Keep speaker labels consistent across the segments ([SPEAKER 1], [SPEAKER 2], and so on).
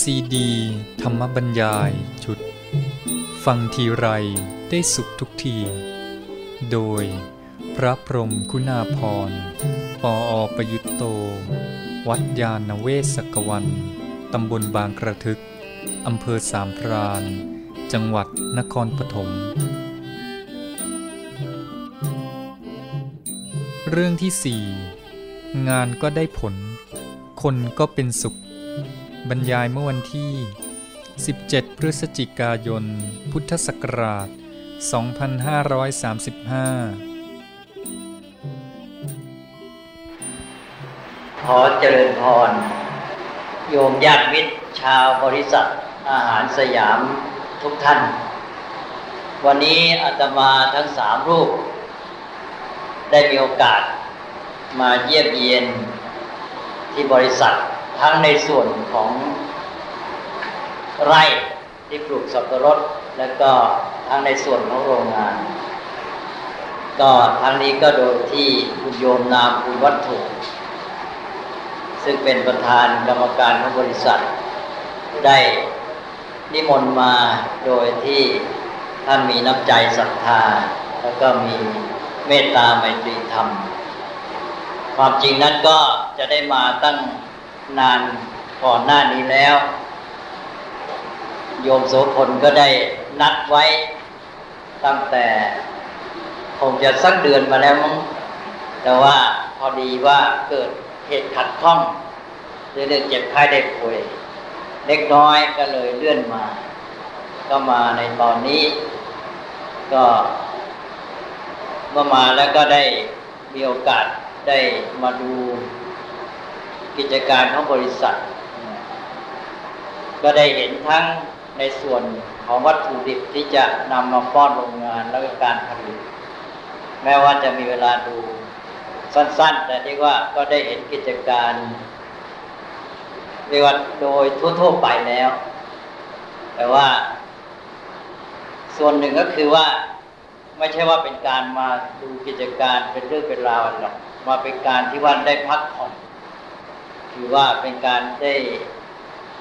[SPEAKER 1] ซีดี ธรรมบรรยายชุด ฟังทีไรได้สุขทุกที โดยพระพรมคุณาพรปออประยุตโต วัดยาณเวศกวัน ตำบลบางกระทึก อำเภอสามพรานจังหวัดนครปฐมเรื่องที่สี่งานก็ได้ผล คนก็เป็นสุข บรรยายเมื่อวันที่ 17 พฤศจิกายน พุทธศักราช 2535
[SPEAKER 2] ขอเจริญพร โยมญาติมิตรชาวบริษัทอาหารสยามทุกท่าน วันนี้อาตมาทั้งสามรูป ได้มีโอกาสมาเยี่ยมเยียนที่บริษัท ทั้งในส่วนของไร่ที่ปลูกสับปะรด และก็ทั้งในส่วนของโรงงาน ก็ทั้งนี้ก็โดยที่คุณโยมนามคุณวัตถุ ซึ่งเป็นประธานกรรมการของบริษัท ได้นิมนต์มาโดยที่ท่านมีน้ำใจศรัทธา แล้วก็มีเมตตาไมตรีธรรม ความจริงนั้นก็จะได้มาตั้ง นานก่อนหน้านี้แล้ว โยมโสพลก็ได้นัดไว้ตั้งแต่คงจะสักเดือนมาแล้วมั้งแต่ว่าพอดีว่าเกิดเหตุขัดข้องเรื่องเจ็บไข้ได้ป่วยเล็กน้อยก็เลยเลื่อนมา ก็มาในตอนนี้ ก็เมื่อมาแล้วก็ได้มีโอกาสได้มาดู กิจการของบริษัท ก็ได้เห็นทั้งในส่วนของวัตถุดิบที่จะนำมาป้อนโรงงานแล้วก็การผลิตแม้ว่าจะมีเวลาดูสั้น ๆ แต่ที่ว่าก็ได้เห็นกิจการเรียกว่าโดยทั่วๆไปแล้ว แต่ว่า ส่วนหนึ่งก็คือว่าไม่ใช่ว่าเป็นการมาดูกิจการเป็นเรื่องเป็นราวหรอกมาเป็นการที่ว่าได้พักผ่อน ถือว่าเป็นการได้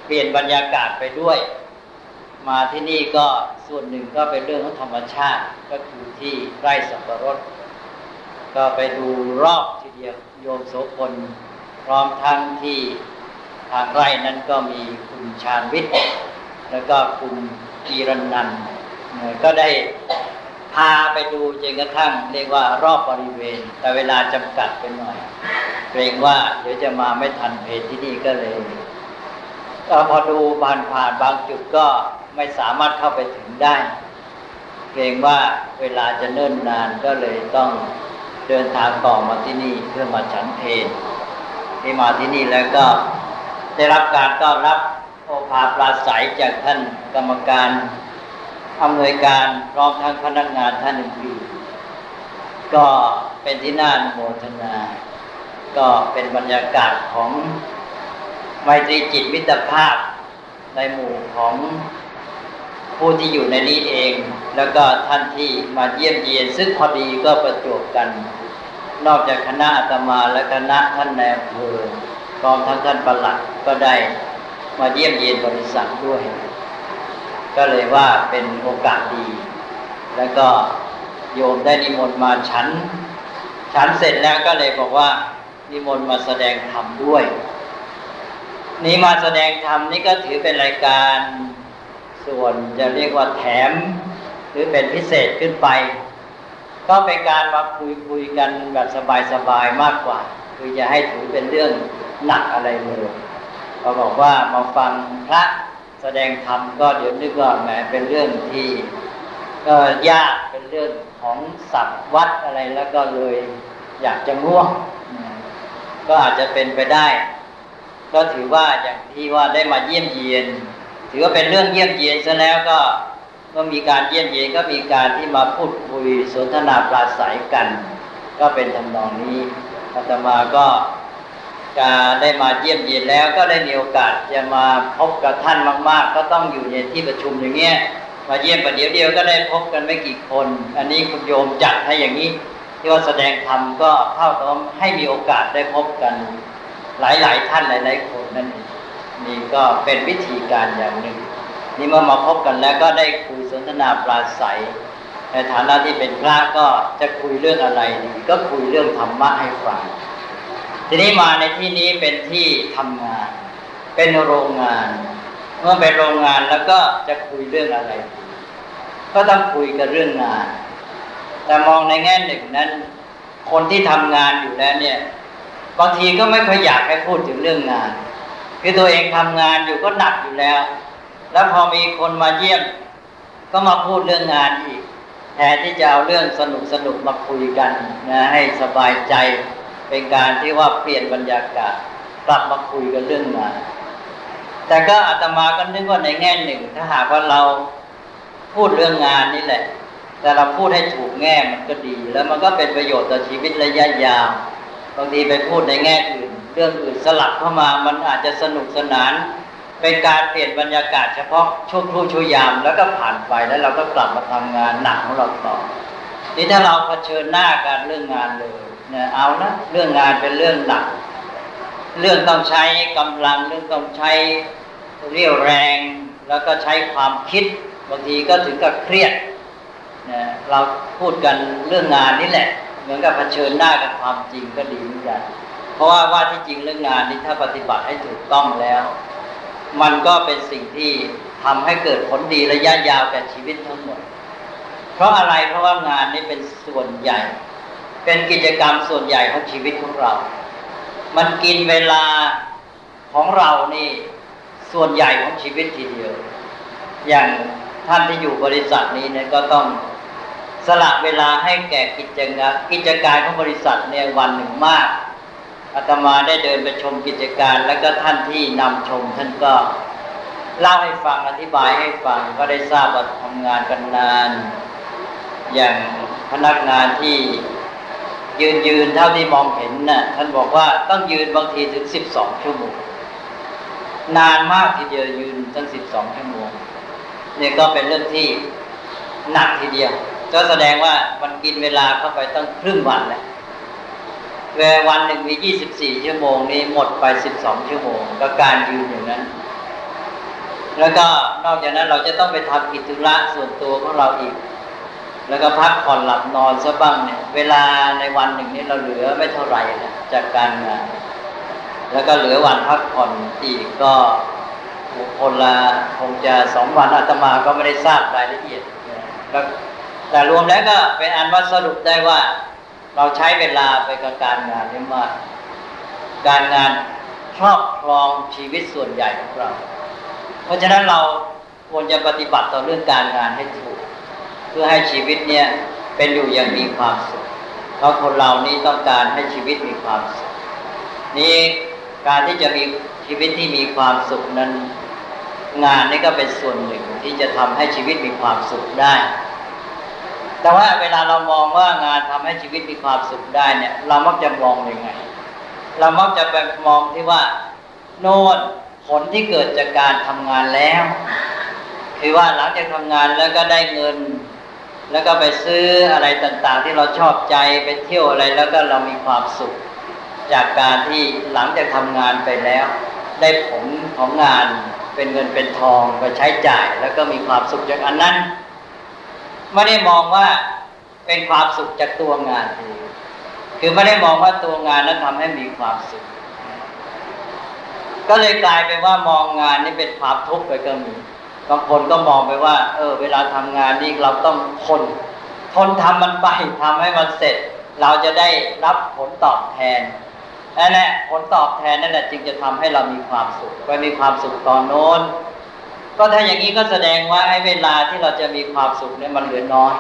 [SPEAKER 2] เปลี่ยนบรรยากาศไปด้วย มาที่นี่ก็ส่วนหนึ่งก็เป็นเรื่องของธรรมชาติก็คือที่ไร่สับปะรด ก็ไปดูรอบทีเดียวโยมโสพลพร้อมทั้งที่ทางไร่นั้นก็มีคุณชาญวิทย์ แล้วก็คุณกีรนันก็ได้ พาไปดูจนกระทั่งเรียกว่ารอบบริเวณ แต่เวลาจำกัดไปหน่อยเกรงว่าเดี๋ยวจะมาไม่ทันเพจที่นี่ก็เลยก็พอดูผ่านผ่านบางจุดก็ไม่สามารถเข้าไปถึงได้ เกรงว่าเวลาจะเนิ่นนานก็เลยต้องเดินทางต่อมาที่นี่เพื่อมาฉันเพลที่มาที่นี่แล้วก็ได้รับการต้อนรับโอภาปราศัยจากท่านกรรมการ อำนวยการพร้อมทั้งพนักงานท่านอื่นๆก็เป็นที่น่าโมทนา ก็เป็นบรรยากาศของไมตรีจิตมิตรภาพในหมู่ของผู้ที่อยู่ในนี้เอง แล้วก็ท่านที่มาเยี่ยมเยียน ซึ่งพอดีก็ประจวบกัน นอกจากคณะอาตมาและคณะท่านแนวเพอพร้อมทั้งท่านประหลัดก็ได้มาเยี่ยมเยียนบริษัทด้วย ก็เลยว่าเป็นโอกาสดี แล้วก็โยมได้นิมนต์มาฉันฉันเสร็จแล้วก็เลยบอกว่า นิมนต์มาแสดงธรรมด้วย นี้มาแสดงธรรมนี่ก็ถือเป็นรายการส่วนจะเรียกว่าแถม หรือเป็นพิเศษขึ้นไป ก็เป็นการมาคุยคุยกันแบบสบายๆมากกว่า คือจะให้ถือเป็นเรื่องหนักอะไรเลยเราบอกว่ามาฟังพระ แสดงธรรมก็เดี๋ยวนึกว่าแหมเป็นเรื่องที่ก็ยากเป็นเรื่องของสัตว์วัดอะไรแล้วก็เลยอยากจะง่วงก็อาจจะเป็นไปได้ ก็ถือว่าอย่างที่ว่าได้มาเยี่ยมเยียน ถือว่าเป็นเรื่องเยี่ยมเยียนซะแล้วก็เมื่อมีการเยี่ยมเยียนก็มีการที่มาพูดคุยสนทนาปราศัยกัน ก็เป็นทำนองนี้อาตมาก็ จะได้มาเยี่ยมเยียนแล้วก็ได้มีโอกาสจะมาพบกับท่านมาก ๆ ก็ต้องอยู่ในที่ประชุมอย่างเงี้ยมาเยี่ยมประเดี๋ยวเดียวก็ได้พบกันไม่กี่คน อันนี้คุณโยมจัดให้อย่างนี้ ที่ว่าแสดงธรรมก็เท่ากับให้มีโอกาสได้พบกันหลาย ๆ ท่านหลาย ๆ คนนั่นเองนี่ก็เป็นวิธีการอย่างหนึ่ง นี่เมื่อมาพบกันแล้วก็ได้คุยสนทนาปราศัย ในฐานะที่เป็นพระก็จะคุยเรื่องอะไรดีก็คุยเรื่องธรรมะให้ฟัง ทีนี้มาในที่นี้เป็นที่ทำงาน เป็นโรงงาน เมื่อเป็นโรงงานแล้วก็จะคุยเรื่องอะไร ก็ต้องคุยกันเรื่องงาน แต่มองในแง่หนึ่งนั้น คนที่ทำงานอยู่แล้วเนี่ยบางทีก็ไม่ค่อยอยากให้พูดถึงเรื่องงานคือตัวเองทำงานอยู่ก็หนักอยู่แล้ว แล้วพอมีคนมาเยี่ยม ก็มาพูดเรื่องงานอีกแทนที่จะเอาเรื่องสนุกสนุกมาคุยกันนะให้สบายใจ เป็นการที่ว่าเปลี่ยนบรรยากาศกลับมาคุยกันเรื่องงานแต่ก็อาตมาก็นึกว่าในแง่หนึ่ง ถ้าหากว่าเราพูดเรื่องงานนี่แหละ แต่เราพูดให้ถูกแง่มันก็ดี แล้วมันก็เป็นประโยชน์ต่อชีวิตระยะยาวบางทีไปพูดในแง่อื่น เรื่องอื่นสลับเข้ามามันอาจจะสนุกสนาน เป็นการเปลี่ยนบรรยากาศเฉพาะช่วงครู่ช่วยามแล้วก็ผ่านไปแล้วเราก็กลับมาทำงานหนักของเราต่อนี่ถ้าเราเผชิญหน้ากันเรื่องงานเลย เนี่ยเอานะเรื่องงานเป็นเรื่องหนัก เรื่องต้องใช้กำลังเรื่องต้องใช้เรี่ยวแรง แล้วก็ใช้ความคิดบางทีก็ถึงกับเครียดนะเราพูดกันเรื่องงานนี่แหละ เหมือนกับเผชิญหน้ากับความจริงก็ดีเหมือนกันเพราะว่าว่าที่จริงเรื่องงานนี้ถ้าปฏิบัติให้ถูกต้องแล้ว มันก็เป็นสิ่งที่ทำให้เกิดผลดีระยะยาวแก่ชีวิตทั้งหมด เพราะอะไรเพราะว่างานนี้เป็นส่วนใหญ่ เป็นกิจกรรมส่วนใหญ่ของชีวิตของเรา มันกินเวลาของเรานี่ส่วนใหญ่ของชีวิตทีเดียว อย่างท่านที่อยู่บริษัทนี้เนี่ยก็ต้องสละเวลาให้แก่กิจงานกิจการของบริษัทเนี่ยวันหนึ่งมากอาตมาได้เดินไปชมกิจการ แล้วก็ท่านที่นำชมท่านก็เล่าให้ฟังอธิบายให้ฟังก็ได้ทราบว่าทำงานกันนาน อย่างพนักงานที่ ยืนยืนเท่าที่มองเห็นนะ่ะท่านบอกว่าต้องยืนบางทีถึงสิบสองชั่วโมงนานมากทีเดียวยืนตั้งสิบสองชั่วโมงนี่ก็เป็นเรื่องที่หนักทีเดียว ก็แสดงว่ามันกินเวลาเข้าไปตั้งครึ่งวันแหละเวลาวันหนึ่งมียี่สิบสี่ชั่วโมงนี้หมดไปสิบสองชั่วโมง ก็การยืนอย่างนั้น แล้วก็นอกจากนั้นเราจะต้องไปทำกิจธุระส่วนตัวของเราอีก แล้วก็พักผ่อนหลับนอนซะบ้างเนี่ย เวลาในวันหนึ่งนี้เราเหลือไม่เท่าไหร่นะจากการงานแล้วก็เหลือวันพักผ่อนอีกก็คนละคงจะสองวันอาตมาก็ไม่ได้ทราบรายละเอียดแล้วแต่รวมแล้วก็เป็นอันว่าสรุปได้ว่า เราใช้เวลาไปกับการงานนี่มากการงานครอบครองชีวิตส่วนใหญ่ของเรา เพราะฉะนั้นเราควรจะปฏิบัติต่อเรื่องการงานให้ถูก เพื่อให้ชีวิตเนี่ยเป็นอยู่อย่างมีความสุข เพราะคนเรานี่ต้องการให้ชีวิตมีความสุข นี่การที่จะมีชีวิตที่มีความสุขนั้น งานนี่ก็เป็นส่วนหนึ่งที่จะทำให้ชีวิตมีความสุขได้ แต่ว่าเวลาเรามองว่างานทำให้ชีวิตมีความสุขได้เนี่ย เรามักจะมองยังไง เรามักจะไปมองที่ว่า โน่นผลที่เกิดจากการทำงานแล้ว คือว่าหลังจากทำงานแล้วก็ได้เงิน แล้วก็ไปซื้ออะไรต่างๆ ที่เราชอบใจไปเที่ยวอะไรแล้วก็เรามีความสุข จากการที่หลังจากทำงานไปแล้ว ได้ผลของงานเป็นเงินเป็นทองไปใช้จ่าย แล้วก็มีความสุขจากอันนั้นไม่ได้มองว่าเป็นความสุขจากตัวงานคือคือไม่ได้มองว่าตัวงานนั้นทำให้มีความสุข ก็เลยกลายเป็นว่ามองงานนี้เป็นความทุกข์ไปก็มี บางคนก็มองไปว่า เออ เวลาทำงานนี่เราต้องทนทนทำมันไปทำให้มันเสร็จ เราจะได้รับผลตอบแทนนั่นแหละผลตอบแทนนั่นแหละจึงจะทำให้เรามีความสุขไปมีความสุขตอนโน้น ก็ถ้าอย่างนี้ก็แสดงว่าไอ้เวลาที่เราจะมีความสุขเนี่ยมันเหลือน้อย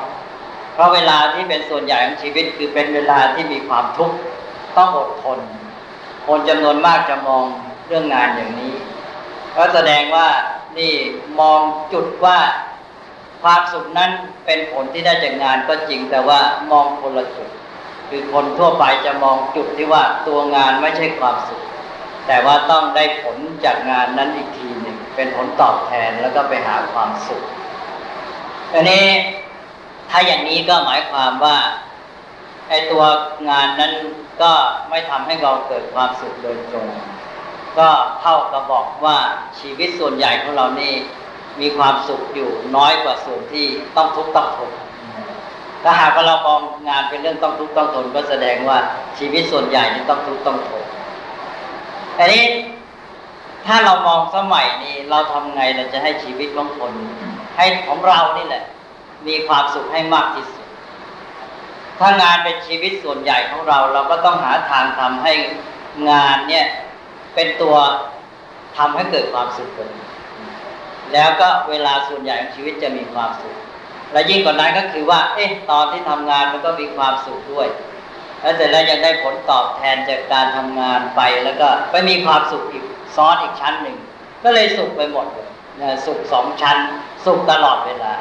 [SPEAKER 2] เพราะเวลาที่เป็นส่วนใหญ่ของชีวิตคือเป็นเวลาที่มีความทุกข์ต้องอดทน คนจำนวนมากจะมองเรื่องงานอย่างนี้ ก็แสดงว่า นี่มองจุดว่าความสุขนั้นเป็นผลที่ได้จากงานก็จริงแต่ว่ามองคนละจุด คือคนทั่วไปจะมองจุดที่ว่าตัวงานไม่ใช่ความสุข แต่ว่าต้องได้ผลจากงานนั้นอีกทีหนึ่งเป็นผลตอบแทนแล้วก็ไปหาความสุขอันนี้ถ้าอย่างนี้ก็หมายความว่าไอ้ตัวงานนั้นก็ไม่ทำให้เราเกิดความสุขโดยตรง ก็เท่ากับบอกว่าชีวิตส่วนใหญ่ของเรานี่มีความสุขอยู่น้อยกว่าส่วนที่ต้องทุกข์ต้องทนถ้าหากว่าเรามองงานเป็นเรื่องต้องทุกข์ต้องทนก็แสดงว่าชีวิตส่วนใหญ่นี่ต้องทุกข์ต้องทนอันนี้ถ้าเรามองสมัยนี้เราทำไงเราจะให้ชีวิตของคน ให้ของเรานี่แหละ มีความสุขให้มากที่สุด ถ้างานเป็นชีวิตส่วนใหญ่ของเรา เราก็ต้องหาทางทำให้งานเนี่ย เป็นตัวทำให้เกิดความสุขกันแล้วก็เวลาส่วนใหญ่ของชีวิตจะมีความสุข และยิ่งกว่านั้นก็คือว่า เอ๊ะ ตอนที่ทำงานมันก็มีความสุขด้วย แล้วเสร็จแล้วยังได้ผลตอบแทนจากการทำงานไป แล้วก็ไปมีความสุขอีกซ้อนอีกชั้นหนึ่ง ก็เลยสุขไปหมดเลยสุขสองชั้น สุขตลอดเวลา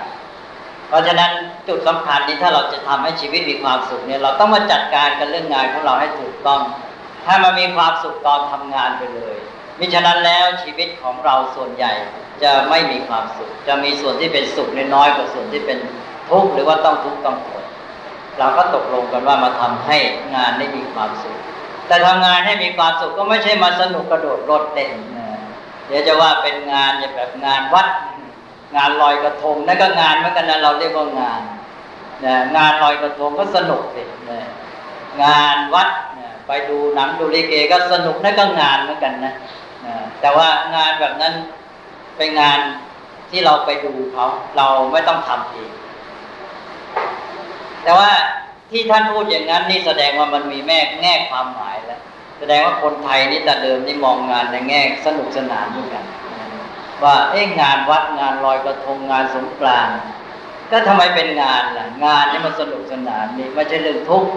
[SPEAKER 2] เพราะฉะนั้นจุดสำคัญนี้ถ้าเราจะทำให้ชีวิตมีความสุขเนี่ย เราต้องมาจัดการกันเรื่องงานของเราให้ถูกต้อง ถ้ามันมีความสุขตอนทำงานไปเลยมิฉะนั้นแล้วชีวิตของเราส่วนใหญ่จะไม่มีความสุข จะมีส่วนที่เป็นสุขน้อยกว่าส่วนที่เป็นทุกข์หรือว่าต้องทุกข์ต้องทนเราก็ตกลงกันว่ามาทำให้งานได้มีความสุข แต่ทำงานให้มีความสุขก็ไม่ใช่มาสนุกกระโดดรถเต้นเดี๋ยวจะว่าเป็นงานอย่างแบบงานวัด งานลอยกระทงนั่นก็งานเหมือนกันนะเราเรียกว่างานงานลอยกระทงก็สนุกสิงานวัด ไปดูหนังดูลิเกก็สนุกนั่นก็งานเหมือนกันนะแต่ว่างานแบบนั้นเป็นงานที่เราไปดูเขาเราไม่ต้องทำเองแต่ว่าที่ท่านพูดอย่างนั้นนี่แสดงว่ามันมีแม่แง่ความหมายแล้ว แสดงว่าคนไทยนี่แต่เดิมนี่มองงานในแง่สนุกสนานเหมือนกัน ว่าเอ๊ะงานวัดงานลอยกระทงงานสงกรานต์ก็ทำไมเป็นงานล่ะ งานนี่มันสนุกสนานนี่ไม่ใช่เรื่องทุกข์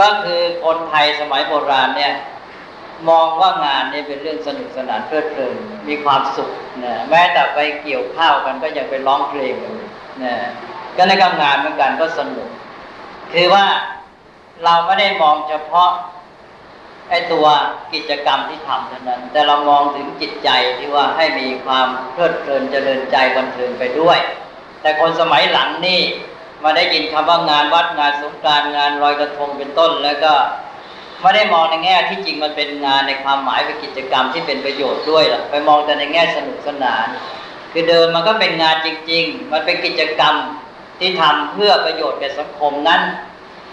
[SPEAKER 2] ก็คือคนไทยสมัยโบราณเนี่ยมองว่างานนี่เป็นเรื่องสนุกสนานเพลิดเพลินมีความสุขนะแม้แต่ไปเกี่ยวข้าวกันก็ยังไปร้องเพลงเลยนะก็ในการงานเหมือนกันก็สนุก คือว่าเราไม่ได้มองเฉพาะไอ้ตัวกิจกรรมที่ทำเท่านั้น แต่เรามองถึงจิตใจที่ว่าให้มีความเพลิดเพลินเจริญใจบันเทิงไปด้วย แต่คนสมัยหลังนี่ มาได้ยินคำว่างานวัดงานสงการงานลอยกระทงเป็นต้น แล้วก็ไม่ได้มองในแง่ที่จริงมันเป็นงานในความหมายเป็นกิจกรรมที่เป็นประโยชน์ด้วยหรอกไปมองแต่ในแง่สนุกสนาน คือเดิมมันก็เป็นงานจริง ๆ มันเป็นกิจกรรมที่ทำเพื่อประโยชน์แก่สังคมนั้น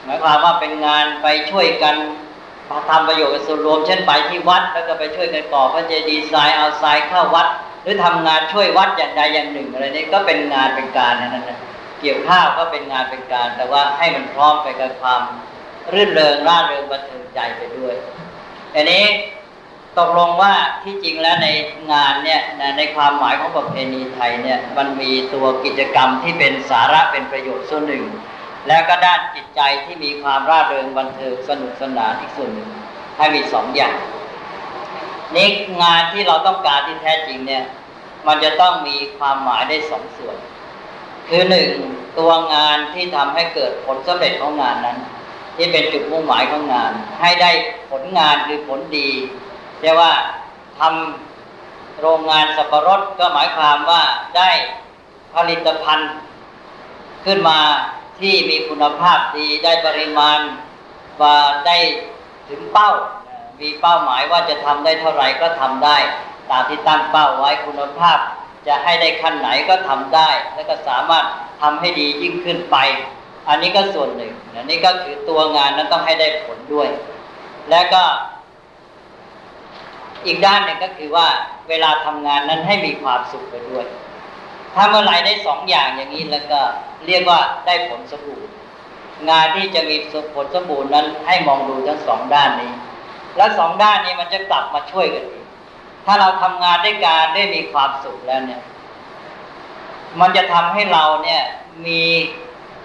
[SPEAKER 2] หมายความว่าเป็นงานไปช่วยกันทำประโยชน์กับส่วนรวม เช่นไปที่วัด แล้วก็ไปช่วยกันก่อพระเจดีย์ทรายเอาทรายเข้าวัด หรือทำงานช่วยวัดอย่างใดอย่างหนึ่งอะไรนี้ก็เป็นงานเป็นการนั่นนะ เกี่ยวข้าวก็เป็นงานเป็นการ แต่ว่าให้มันพร้อมไปกับความรื่นเริงร่าเริงบันเทิงใจไปด้วยอันนี้ตกลงว่าที่จริงแล้วในงานเนี่ยในความหมายของประเพณีไทยเนี่ยมันมีตัวกิจกรรมที่เป็นสาระเป็นประโยชน์ส่วนหนึ่ง แล้วก็ด้านจิตใจที่มีความร่าเริงบันเทิงสนุกสนานอีกส่วนหนึ่งให้มีสองอย่างนี่งานที่เราต้องการที่แท้จริงเนี่ยมันจะต้องมีความหมายได้สองส่วน คือหนึ่งตัวงานที่ทำให้เกิดผลสำเร็จของงานนั้น ที่เป็นจุดมุ่งหมายของงาน ให้ได้ผลงานคือผลดีเรียกว่าทำโรงงานสับปะรดก็หมายความว่าได้ผลิตภัณฑ์ ขึ้นมาที่มีคุณภาพดีได้ปริมาณว่าได้ถึงเป้า มีเป้าหมายว่าจะทำได้เท่าไหร่ก็ทำได้ ตามที่ตั้งเป้าไว้คุณภาพ จะให้ได้ขั้นไหนก็ทำได้ แล้วก็สามารถทำให้ดียิ่งขึ้นไป อันนี้ก็ส่วนหนึ่งอันนี้ก็คือตัวงานนั้นต้องให้ได้ผลด้วย และก็ อีกด้านหนึ่งก็คือว่าเวลาทำงานนั้นให้มีความสุขไปด้วย ถ้าเมื่อไรได้สองอย่างอย่างนี้แล้วก็เรียกว่าได้ผลสมบูรณ์งานที่จะมีผลสมบูรณ์นั้นให้มองดูทั้งสองด้านนี้ และสองด้านนี้มันจะกลับมาช่วยกันอี ถ้าเราทำงานด้วยการได้มีความสุขแล้วเนี่ย มันจะทำให้เราเนี่ยมี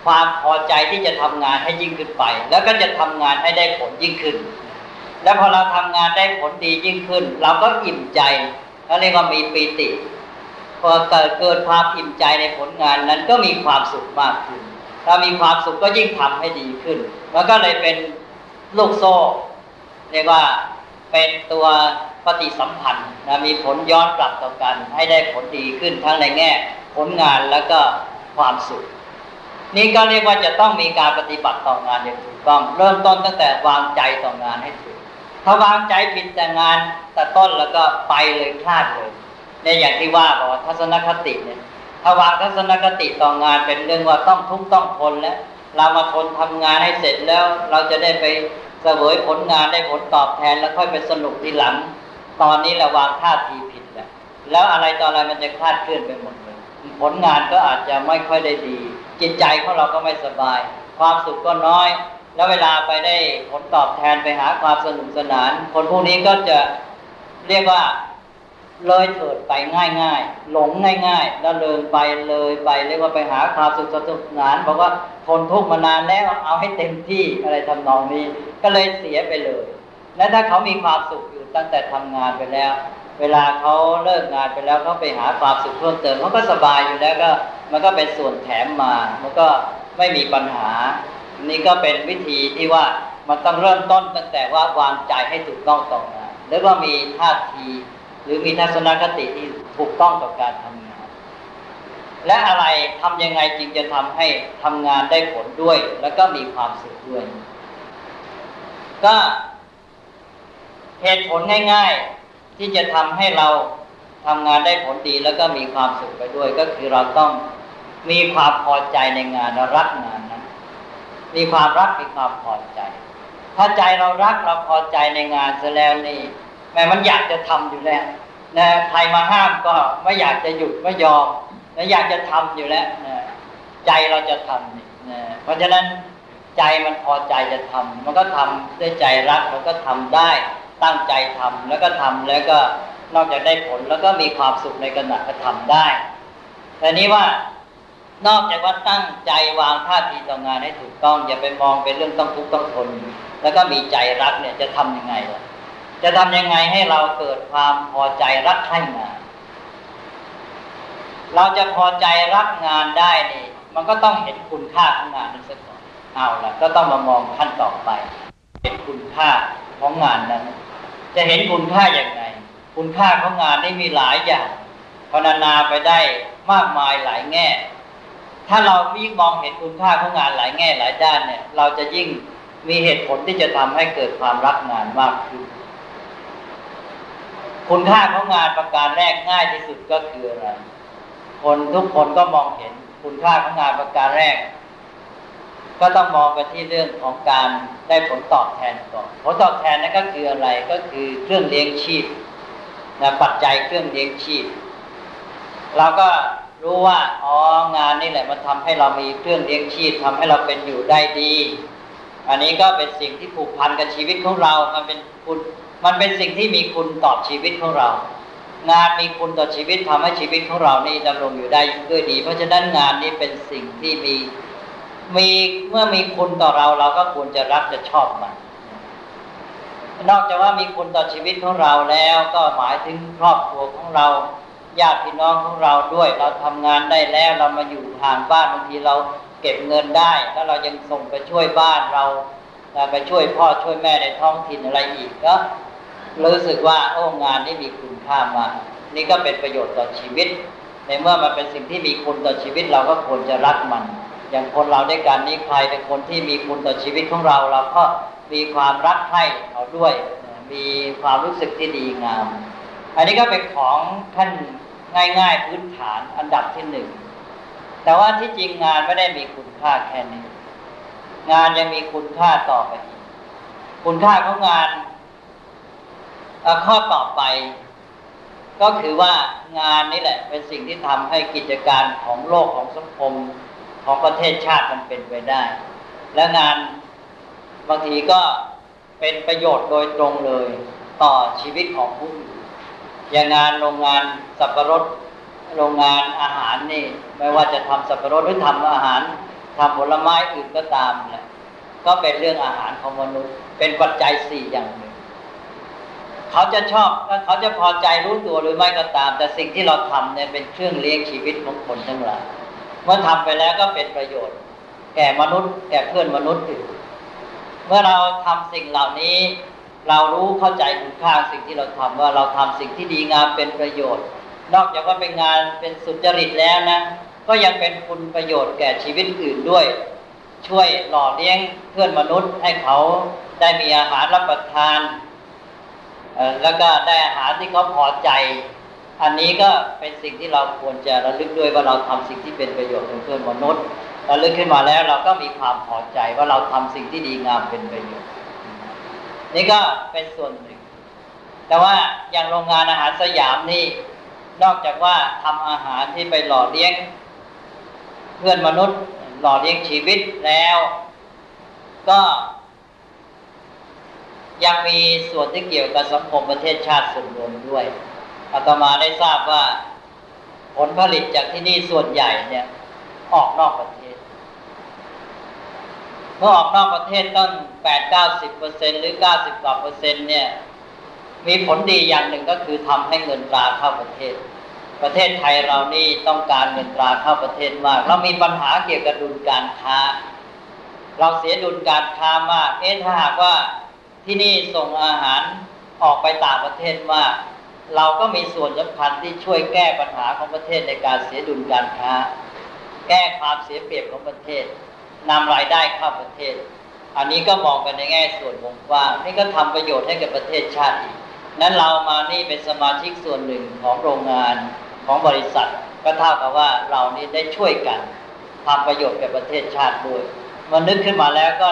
[SPEAKER 2] ความพอใจที่จะทำงานให้ยิ่งขึ้นไป แล้วก็จะทำงานให้ได้ผลยิ่งขึ้น แล้วพอเราทำงานได้ผลดียิ่งขึ้น เราก็อิ่มใจเขาเรียกว่ามีปีติ พอเกิดเกิดความอิ่มใจในผลงานนั้นก็มีความสุขมากขึ้นถ้ามีความสุขก็ยิ่งทำให้ดีขึ้นแล้วก็เลยเป็นลูกโซ่ เรียกว่าเป็นตัว ปฏิสัมพันธ์นะมีผลย้อนกลับต่อกัน ให้ได้ผลดีขึ้นทั้งในแง่ ผลงานแล้วก็ความสุข นี่ก็เรียกว่าจะต้องมีการปฏิบัติต่องานอย่างถูกต้องเริ่มต้นตั้งแต่วางใจต่องานให้ถูกถ้าวางใจผิดแต่งานแต่ต้นแล้วก็ไปเลยพลาดเลยในอย่างที่ว่าบอกว่าทัศนคติเนี่ยถ้าวางทัศนคติต่องานเป็นเรื่องว่าต้องทุกต้องทนแล้วเรามาทนทำงานให้เสร็จแล้ว เราจะได้ไปเสวยผลงานได้ผลตอบแทนแล้วค่อยไปสนุกทีหลัง ตอนนี้เราวางท่าทีผิดแล้วแล้วอะไรต่ออะไรมันจะคลาดเคลื่อนไปหมดเลยผลงานก็อาจจะไม่ค่อยได้ดี จิตใจของเราก็ไม่สบาย ความสุขก็น้อย แล้วเวลาไปได้ผลตอบแทนไปหาความสนุกสนาน คนพวกนี้ก็จะเรียกว่าเลยเถิดไปง่ายๆ หลงง่ายๆ แล้วเลยไปเลยไปเรียกว่าไปหาความสุขสนุกสนานบอกว่าทนทุกข์มานานแล้วเอาให้เต็มที่อะไรทำนองนี้ ก็เลยเสียไปเลย และถ้าเขามีความสุขอยู่ ตั้งแต่ทำงานไปแล้ว เวลาเขาเลิกงานไปแล้วเขาไปหาความสุขเพิ่มเติมเขาก็สบายอยู่แล้วก็มันก็เป็นส่วนแถมมา มันก็ไม่มีปัญหา นี่ก็เป็นวิธีที่ว่ามันต้องเริ่มต้นตั้งแต่ว่าวางใจให้ถูกต้องต่องานหรือว่ามีท่าที หรือมีทัศนคติที่ถูกต้องต่อการทำงาน และอะไรทำยังไงจึงจะทำให้ทำงานได้ผลด้วย แล้วก็มีความสุขด้วย ก็ เหตุผลง่ายๆ ที่จะทำให้เราทำงานได้ผลดีแล้วก็มีความสุขไปด้วย ก็คือเราต้องมีความพอใจในงานรารักงานนั้น มีความรักมีความพอใจ ถ้าใจเรารักเราพอใจในงานเสียแล้วนี่แม้มันอยากจะทำอยู่แล้วนะใครมาห้ามก็ไม่อยากจะหยุดไม่ยอมนะอยากจะทำอยู่แล้วนะใจเราจะทำนี่นะเพราะฉะนั้นใจมันพอใจจะทำมันก็ทำด้วยใจรักมันก็ทำได้ ตั้งใจทำแล้วก็ทำแล้วก็นอกจากได้ผลแล้วก็มีความสุขในขณะกระทำได้แต่นี้ว่านอกจากว่าตั้งใจวางท่าทีต่องานให้ถูกต้อง อย่าไปมองเป็นเรื่องต้องทุกข์ต้องทน แล้วก็มีใจรักเนี่ยจะทํำยังไงล่ะจะทำยังไงให้เราเกิดความพอใจรักใคร่งาน เราจะพอใจรักงานได้นี่มันก็ต้องเห็นคุณค่าของงานนั้นซะก่อนเอาละก็ต้องมามองขั้นต่อไป เห็นคุณค่าของงานนั้น จะเห็นคุณค่าอย่างไร คุณค่าของงานนี่มีหลายอย่างพนานาไปได้มากมายหลายแง่ ถ้าเรายิ่งมองเห็นคุณค่าของงานหลายแง่หลายด้านเนี่ย เราจะยิ่งมีเหตุผลที่จะทำให้เกิดความรักงานมากขึ้น คุณค่าของงานประการแรกง่ายที่สุดก็คืออะไร คนทุกคนก็มองเห็นคุณค่าของงานประการแรก ก็ต้องมองไปที่เรื่องของการได้ผลตอบแทนก่อนผลตอบแทนนั่นก็คืออะไรก็คือเครื่องเลี้ยงชีพนะปัจจัยเครื่องเลี้ยงชีพ เราก็รู้ว่าอ๋องานนี่แหละมันทำให้เรามีเครื่องเลี้ยงชีพทำให้เราเป็นอยู่ได้ดี อันนี้ก็เป็นสิ่งที่ผูกพันกับชีวิตของเรา มันเป็นคุณมันเป็นสิ่งที่มีคุณต่อชีวิตของเรา งานมีคุณต่อชีวิตทำให้ชีวิตของเรานี่ดำรงอยู่ได้ด้วยดี เพราะฉะนั้นงานนี้เป็นสิ่งที่มี มีเมื่อมีคุณต่อเราเราก็ควรจะรักจะชอบมัน นอกจากว่ามีคุณต่อชีวิตของเราแล้วก็หมายถึงครอบครัวของเราญาติพี่น้องของเราด้วย เราทำงานได้แล้วเรามาอยู่ห่างบ้านบางทีเราเก็บเงินได้แล้วเรายังส่งไปช่วยบ้านเราไปช่วยพ่อช่วยแม่ในท้องถิ่นอะไรอีกก็รู้สึกว่าโอ้งานนี้มีคุณค่ามากนี่ก็เป็นประโยชน์ต่อชีวิต ในเมื่อมันเป็นสิ่งที่มีคุณต่อชีวิตเราก็ควรจะรักมัน อย่างคนเราด้วยกันนี้ใครเป็นคนที่มีคุณต่อชีวิตของเรา เราก็มีความรักใคร่เขาด้วย มีความรู้สึกที่ดีงาม อันนี้ก็เป็นของท่านง่าย ๆ พื้นฐานอันดับที่หนึ่งแต่ว่าที่จริงงานไม่ได้มีคุณค่าแค่นี้ งานยังมีคุณค่าต่อไปอีกคุณค่าของงานข้อต่อไปก็คือว่างานนี่แหละ เป็นสิ่งที่ทำให้กิจการของโลกของสังคม ของประเทศชาติมันเป็นไปได้ และงานบางทีก็เป็นประโยชน์โดยตรงเลยต่อชีวิตของผู้อื่นอย่างงานโรงงานสับปะรดโรงงานอาหารนี่ ไม่ว่าจะทำสับปะรดหรือทำอาหารทำผลไม้อื่นก็ตามแหละก็เป็นเรื่องอาหารของมนุษย์ เป็นปัจจัยสี่อย่างหนึ่งเขาจะชอบเขาจะพอใจรู้ตัวหรือไม่ก็ตาม แต่สิ่งที่เราทำเนี่ยเป็นเครื่องเลี้ยงชีวิตของคนทั้งหลาย เมื่อทำไปแล้วก็เป็นประโยชน์ แก่มนุษย์แก่เพื่อนมนุษย์อื่นเมื่อเราทำสิ่งเหล่านี้ เรารู้เข้าใจคุณค่าสิ่งที่เราทำว่าเราทำสิ่งที่ดีงามเป็นประโยชน์ นอกจากว่าเป็นงานเป็นสุจริตแล้วนะ ก็ยังเป็นคุณประโยชน์แก่ชีวิตอื่นด้วย ช่วยหล่อเลี้ยงเพื่อนมนุษย์ให้เขาได้มีอาหารรับประทานแล้วก็ได้อาหารที่เขาพอใจ อันนี้ก็เป็นสิ่งที่เราควรจะระลึกด้วยว่าเราทำสิ่งที่เป็นประโยชน์เพื่อนมนุษย์ระลึกขึ้นมาแล้วเราก็มีความพอใจว่าเราทำสิ่งที่ดีงามเป็นประโยชน์ นี่ก็เป็นส่วนหนึ่ง แต่ว่าอย่างโรงงานอาหารสยามนี่นอกจากว่าทำอาหารที่ไปหล่อเลี้ยง เพื่อนมนุษย์ หล่อเลี้ยงชีวิตแล้ว ก็ ยังมีส่วนที่เกี่ยวกับสังคมประเทศชาติส่วนรวมด้วย อาตมาได้ทราบว่า ผลผลิตจากที่นี่ส่วนใหญ่เนี่ย ออกนอกประเทศ เมื่อออกนอกประเทศต้นแปดเก้าสิบเปอร์เซ็นหรือเก้าสิบกว่าเปอร์เซ็นต์เนี่ย มีผลดีอย่างหนึ่งก็คือทำให้เงินตราเข้าประเทศ ประเทศไทยเรานี่ต้องการเงินตราเข้าประเทศมาก เรามีปัญหาเกี่ยวกับดุลการค้า เราเสียดุลการค้ามาก เอ๊ะถ้าหากว่าที่นี่ส่งอาหารออกไปต่างประเทศมาก เราก็มีส่วนสำคัญที่ช่วยแก้ปัญหาของประเทศในการเสียดุลการค้า แก้ความเสียเปรียบของประเทศนำรายได้เข้าประเทศ อันนี้ก็มองกันในแง่ส่วนวงกว้างนี่ก็ทำประโยชน์ให้กับประเทศชาติอีกนั้นเรามานี่เป็นสมาชิกส่วนหนึ่งของโรงงานของบริษัท ก็เท่ากับว่าเรานี่ได้ช่วยกันทำประโยชน์แก่ประเทศชาติด้วยมันนึกขึ้นมาแล้วก็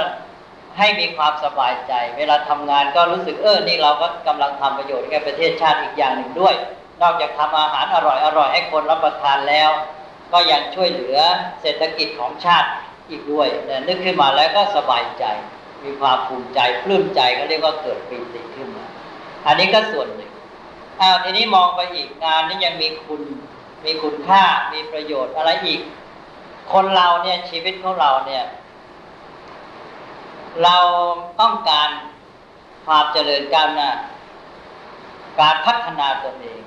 [SPEAKER 2] ให้มีความสบายใจ เวลาทำงานก็รู้สึกเออนี่เราก็กำลังทำประโยชน์แก่ประเทศชาติอีกอย่างหนึ่งด้วย นอกจากทำอาหารอร่อยอร่อยให้คนรับประทานแล้ว ก็ยังช่วยเหลือเศรษฐกิจของชาติอีกด้วยนึกขึ้นมาแล้วก็สบายใจ มีความภูมิใจปลื้มใจก็เรียกว่าเกิดปีติขึ้นมา อันนี้ก็ส่วนหนึ่งอ้าวทีนี้มองไปอีกงานนี้ยังมีคุณมีคุณค่ามีประโยชน์อะไรอีก คนเราเนี่ยชีวิตของเราเนี่ย เราต้องการความเจริญก้าวหน้า การพัฒนาตนเอง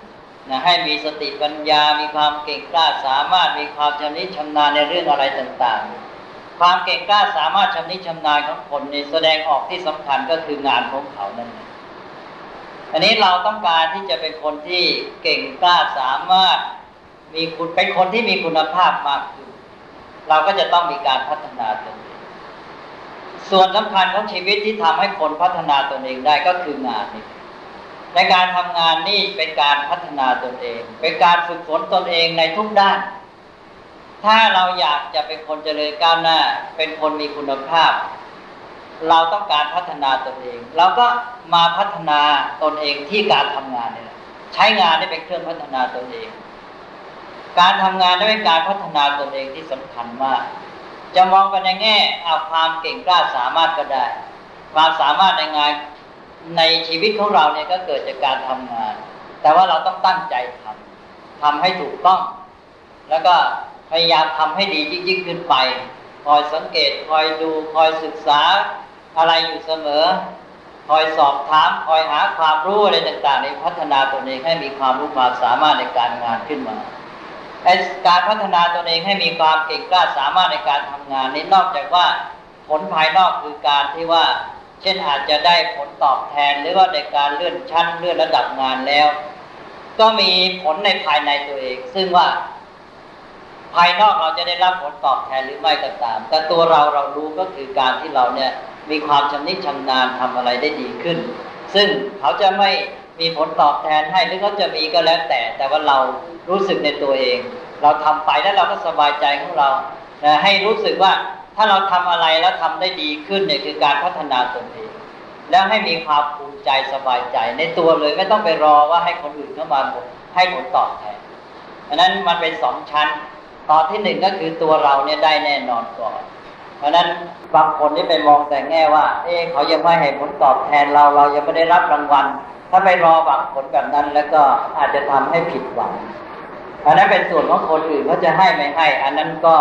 [SPEAKER 2] นะให้มีสติปัญญา มีความเก่งกล้าสามารถ มีความชำนิชำนาญในเรื่องอะไรต่างๆ ความเก่งกล้าสามารถชำนิชำนาญของคนนี่แสดงออกที่สำคัญก็คืองานของเขานั่นเองอันนี้เราต้องการที่จะเป็นคนที่เก่งกล้าสามารถ มีคุณเป็นคนที่มีคุณภาพมากขึ้น เราก็จะต้องมีการพัฒนาตน ส่วนสำคัญของชีวิตที่ทำให้คนพัฒนาตนเองได้ก็คืองานนี่ในการทำงานนี่เป็นการพัฒนาตนเอง เป็นการฝึกฝนตนเองในทุกด้าน ถ้าเราอยากจะเป็นคนเจริญก้าวหน้า เป็นคนมีคุณภาพ เราต้องการพัฒนาตนเองเราก็มาพัฒนาตนเองที่การทำงานนี่แหละใช้งานได้เป็นเครื่องพัฒนาตนเอง การทำงานได้เป็นการพัฒนาตนเองที่สำคัญมาก จะมองไปในแง่เอาความเก่งกล้าสามารถก็ได้ ความสามารถในงานในชีวิตของเราเนี่ยก็เกิดจากการทำงาน แต่ว่าเราต้องตั้งใจทำทำให้ถูกต้อง แล้วก็พยายามทำให้ดียิ่งขึ้นไป คอยสังเกต คอยดู คอยศึกษาอะไรอยู่เสมอ คอยสอบถาม คอยหาความรู้อะไรต่างๆ ในพัฒนาตัวเองให้มีความรู้ความสามารถในการงานขึ้นมา การพัฒนาตนเองให้มีความเก่งกล้าสามารถในการทำงานนี้นอกจากว่าผลภายนอกคือการที่ว่า เช่นอาจจะได้ผลตอบแทนหรือว่าในการเลื่อนชั้นเลื่อนระดับงานแล้ว ก็มีผลในภายในตัวเอง ซึ่งว่า ภายนอกเราจะได้รับผลตอบแทนหรือไม่ก็ตาม แต่ตัวเราเรารู้ก็คือการที่เราเนี่ยมีความชำนิชำนาญทำอะไรได้ดีขึ้น ซึ่งเขาจะไม่ มีผลตอบแทนให้หรือเขาจะมีก็แล้วแต่ แต่ว่าเรารู้สึกในตัวเอง เราทำไปแล้วเราก็สบายใจของเรานะให้รู้สึกว่าถ้าเราทำอะไรแล้วทำได้ดีขึ้นเนี่ยคือการพัฒนาตนเองแล้วให้มีความภูมิใจสบายใจ ในตัวเลยไม่ต้องไปรอว่าให้คนอื่นเข้ามาให้ผลตอบแทนอันนั้นมันเป็นสองชั้นตอนที่หนึ่งก็คือตัวเราเนี่ยได้แน่นอนก่อน เพราะนั้นบางคนนี่ไปมองแต่แง่ว่า เอ๊เขายังไม่ให้ผลตอบแทนเราเรายังไม่ได้รับรางวัล ถ้าไปรอหวังผลแบบนั้น แล้วก็อาจจะทำให้ผิดหวังอันนั้นเป็นส่วนของคนอื่นเขาจะให้ไม่ให้ อันนั้นก็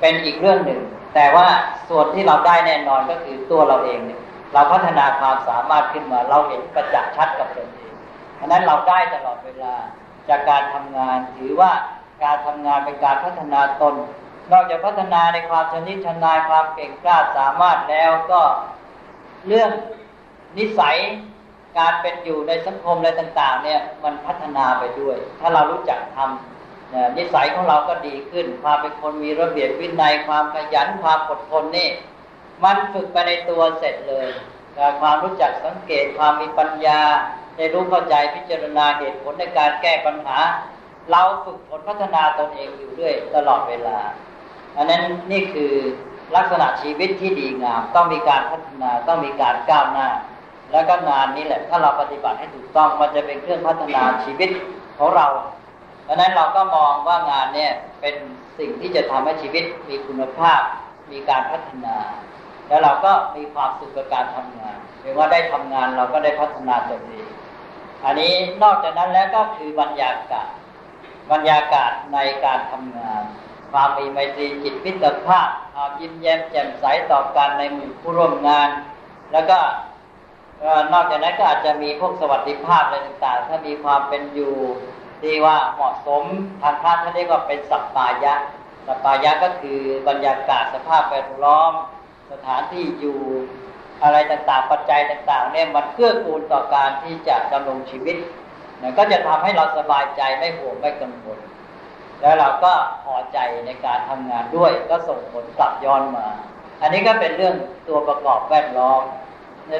[SPEAKER 2] เป็นอีกเรื่องหนึ่ง แต่ว่าส่วนที่เราได้แน่นอนก็คือตัวเราเองเนี่ย เราพัฒนาความสามารถขึ้นมา เราเห็นประจักษ์ชัดกับตนเองอันนั้นเราได้ตลอดเวลาจากการทำงาน ถือว่าการทำงานเป็นการพัฒนาตน นอกจากพัฒนาในความชนิดชนาญความเก่งกล้าสามารถแล้วก็เรื่องนิสัย การเป็นอยู่ในสังคมอะไรต่าง ๆ เนี่ยมันพัฒนาไปด้วย ถ้าเรารู้จักทำนิสัยของเราก็ดีขึ้น ความเป็นคนมีระเบียบวินัยความขยันความอดทนนี่ มันฝึกไปในตัวเสร็จเลยความรู้จักสังเกตความมีปัญญาได้รู้เข้าใจพิจารณาเหตุผลในการแก้ปัญหา เราฝึกฝนพัฒนาตนเองอยู่เรื่อยตลอดเวลาอันนั้นนี่คือลักษณะชีวิตที่ดีงาม ต้องมีการพัฒนาต้องมีการก้าวหน้า แล้วก็งานนี้แหละ ถ้าเราปฏิบัติให้ถูกต้องมันจะเป็นเครื่องพัฒนาชีวิตของเราดังนั้นเราก็มองว่างานเนี่ยเป็นสิ่งที่จะทำให้ชีวิตมีคุณภาพ มีการพัฒนา แล้วเราก็มีความสุขกับการทำงานเรียกว่าได้ทำงานเราก็ได้พัฒนาตนเองอันนี้นอกจากนั้นแล้วก็คือบรรยากาศ บรรยากาศในการทำงาน ความมีไมตรีจิตพิตรภาพความยิ้มแย้มแจ่มใสต่อกันในหมู่ผู้ร่วมงาน แล้วก็ นอกจากนั้นก็อาจจะมีพวกสวัสดิภาพอะไรต่างๆ ถ้ามีความเป็นอยู่ที่ว่าเหมาะสมทางพระท่านเรียกว่าเป็นสัปปายะ สัปปายะก็คือบรรยากาศสภาพแวดล้อม สถานที่อยู่อะไรต่างๆ ปัจจัยต่างๆ เนี่ยมันเกื้อกูลต่อการที่จะดำรงชีวิตก็จะทำให้เราสบายใจไม่ห่วงไม่กังวลแล้วเราก็พอใจในการทำงานด้วย ก็ส่งผลกลับย้อนมา อันนี้ก็เป็นเรื่องตัวประกอบแวดล้อม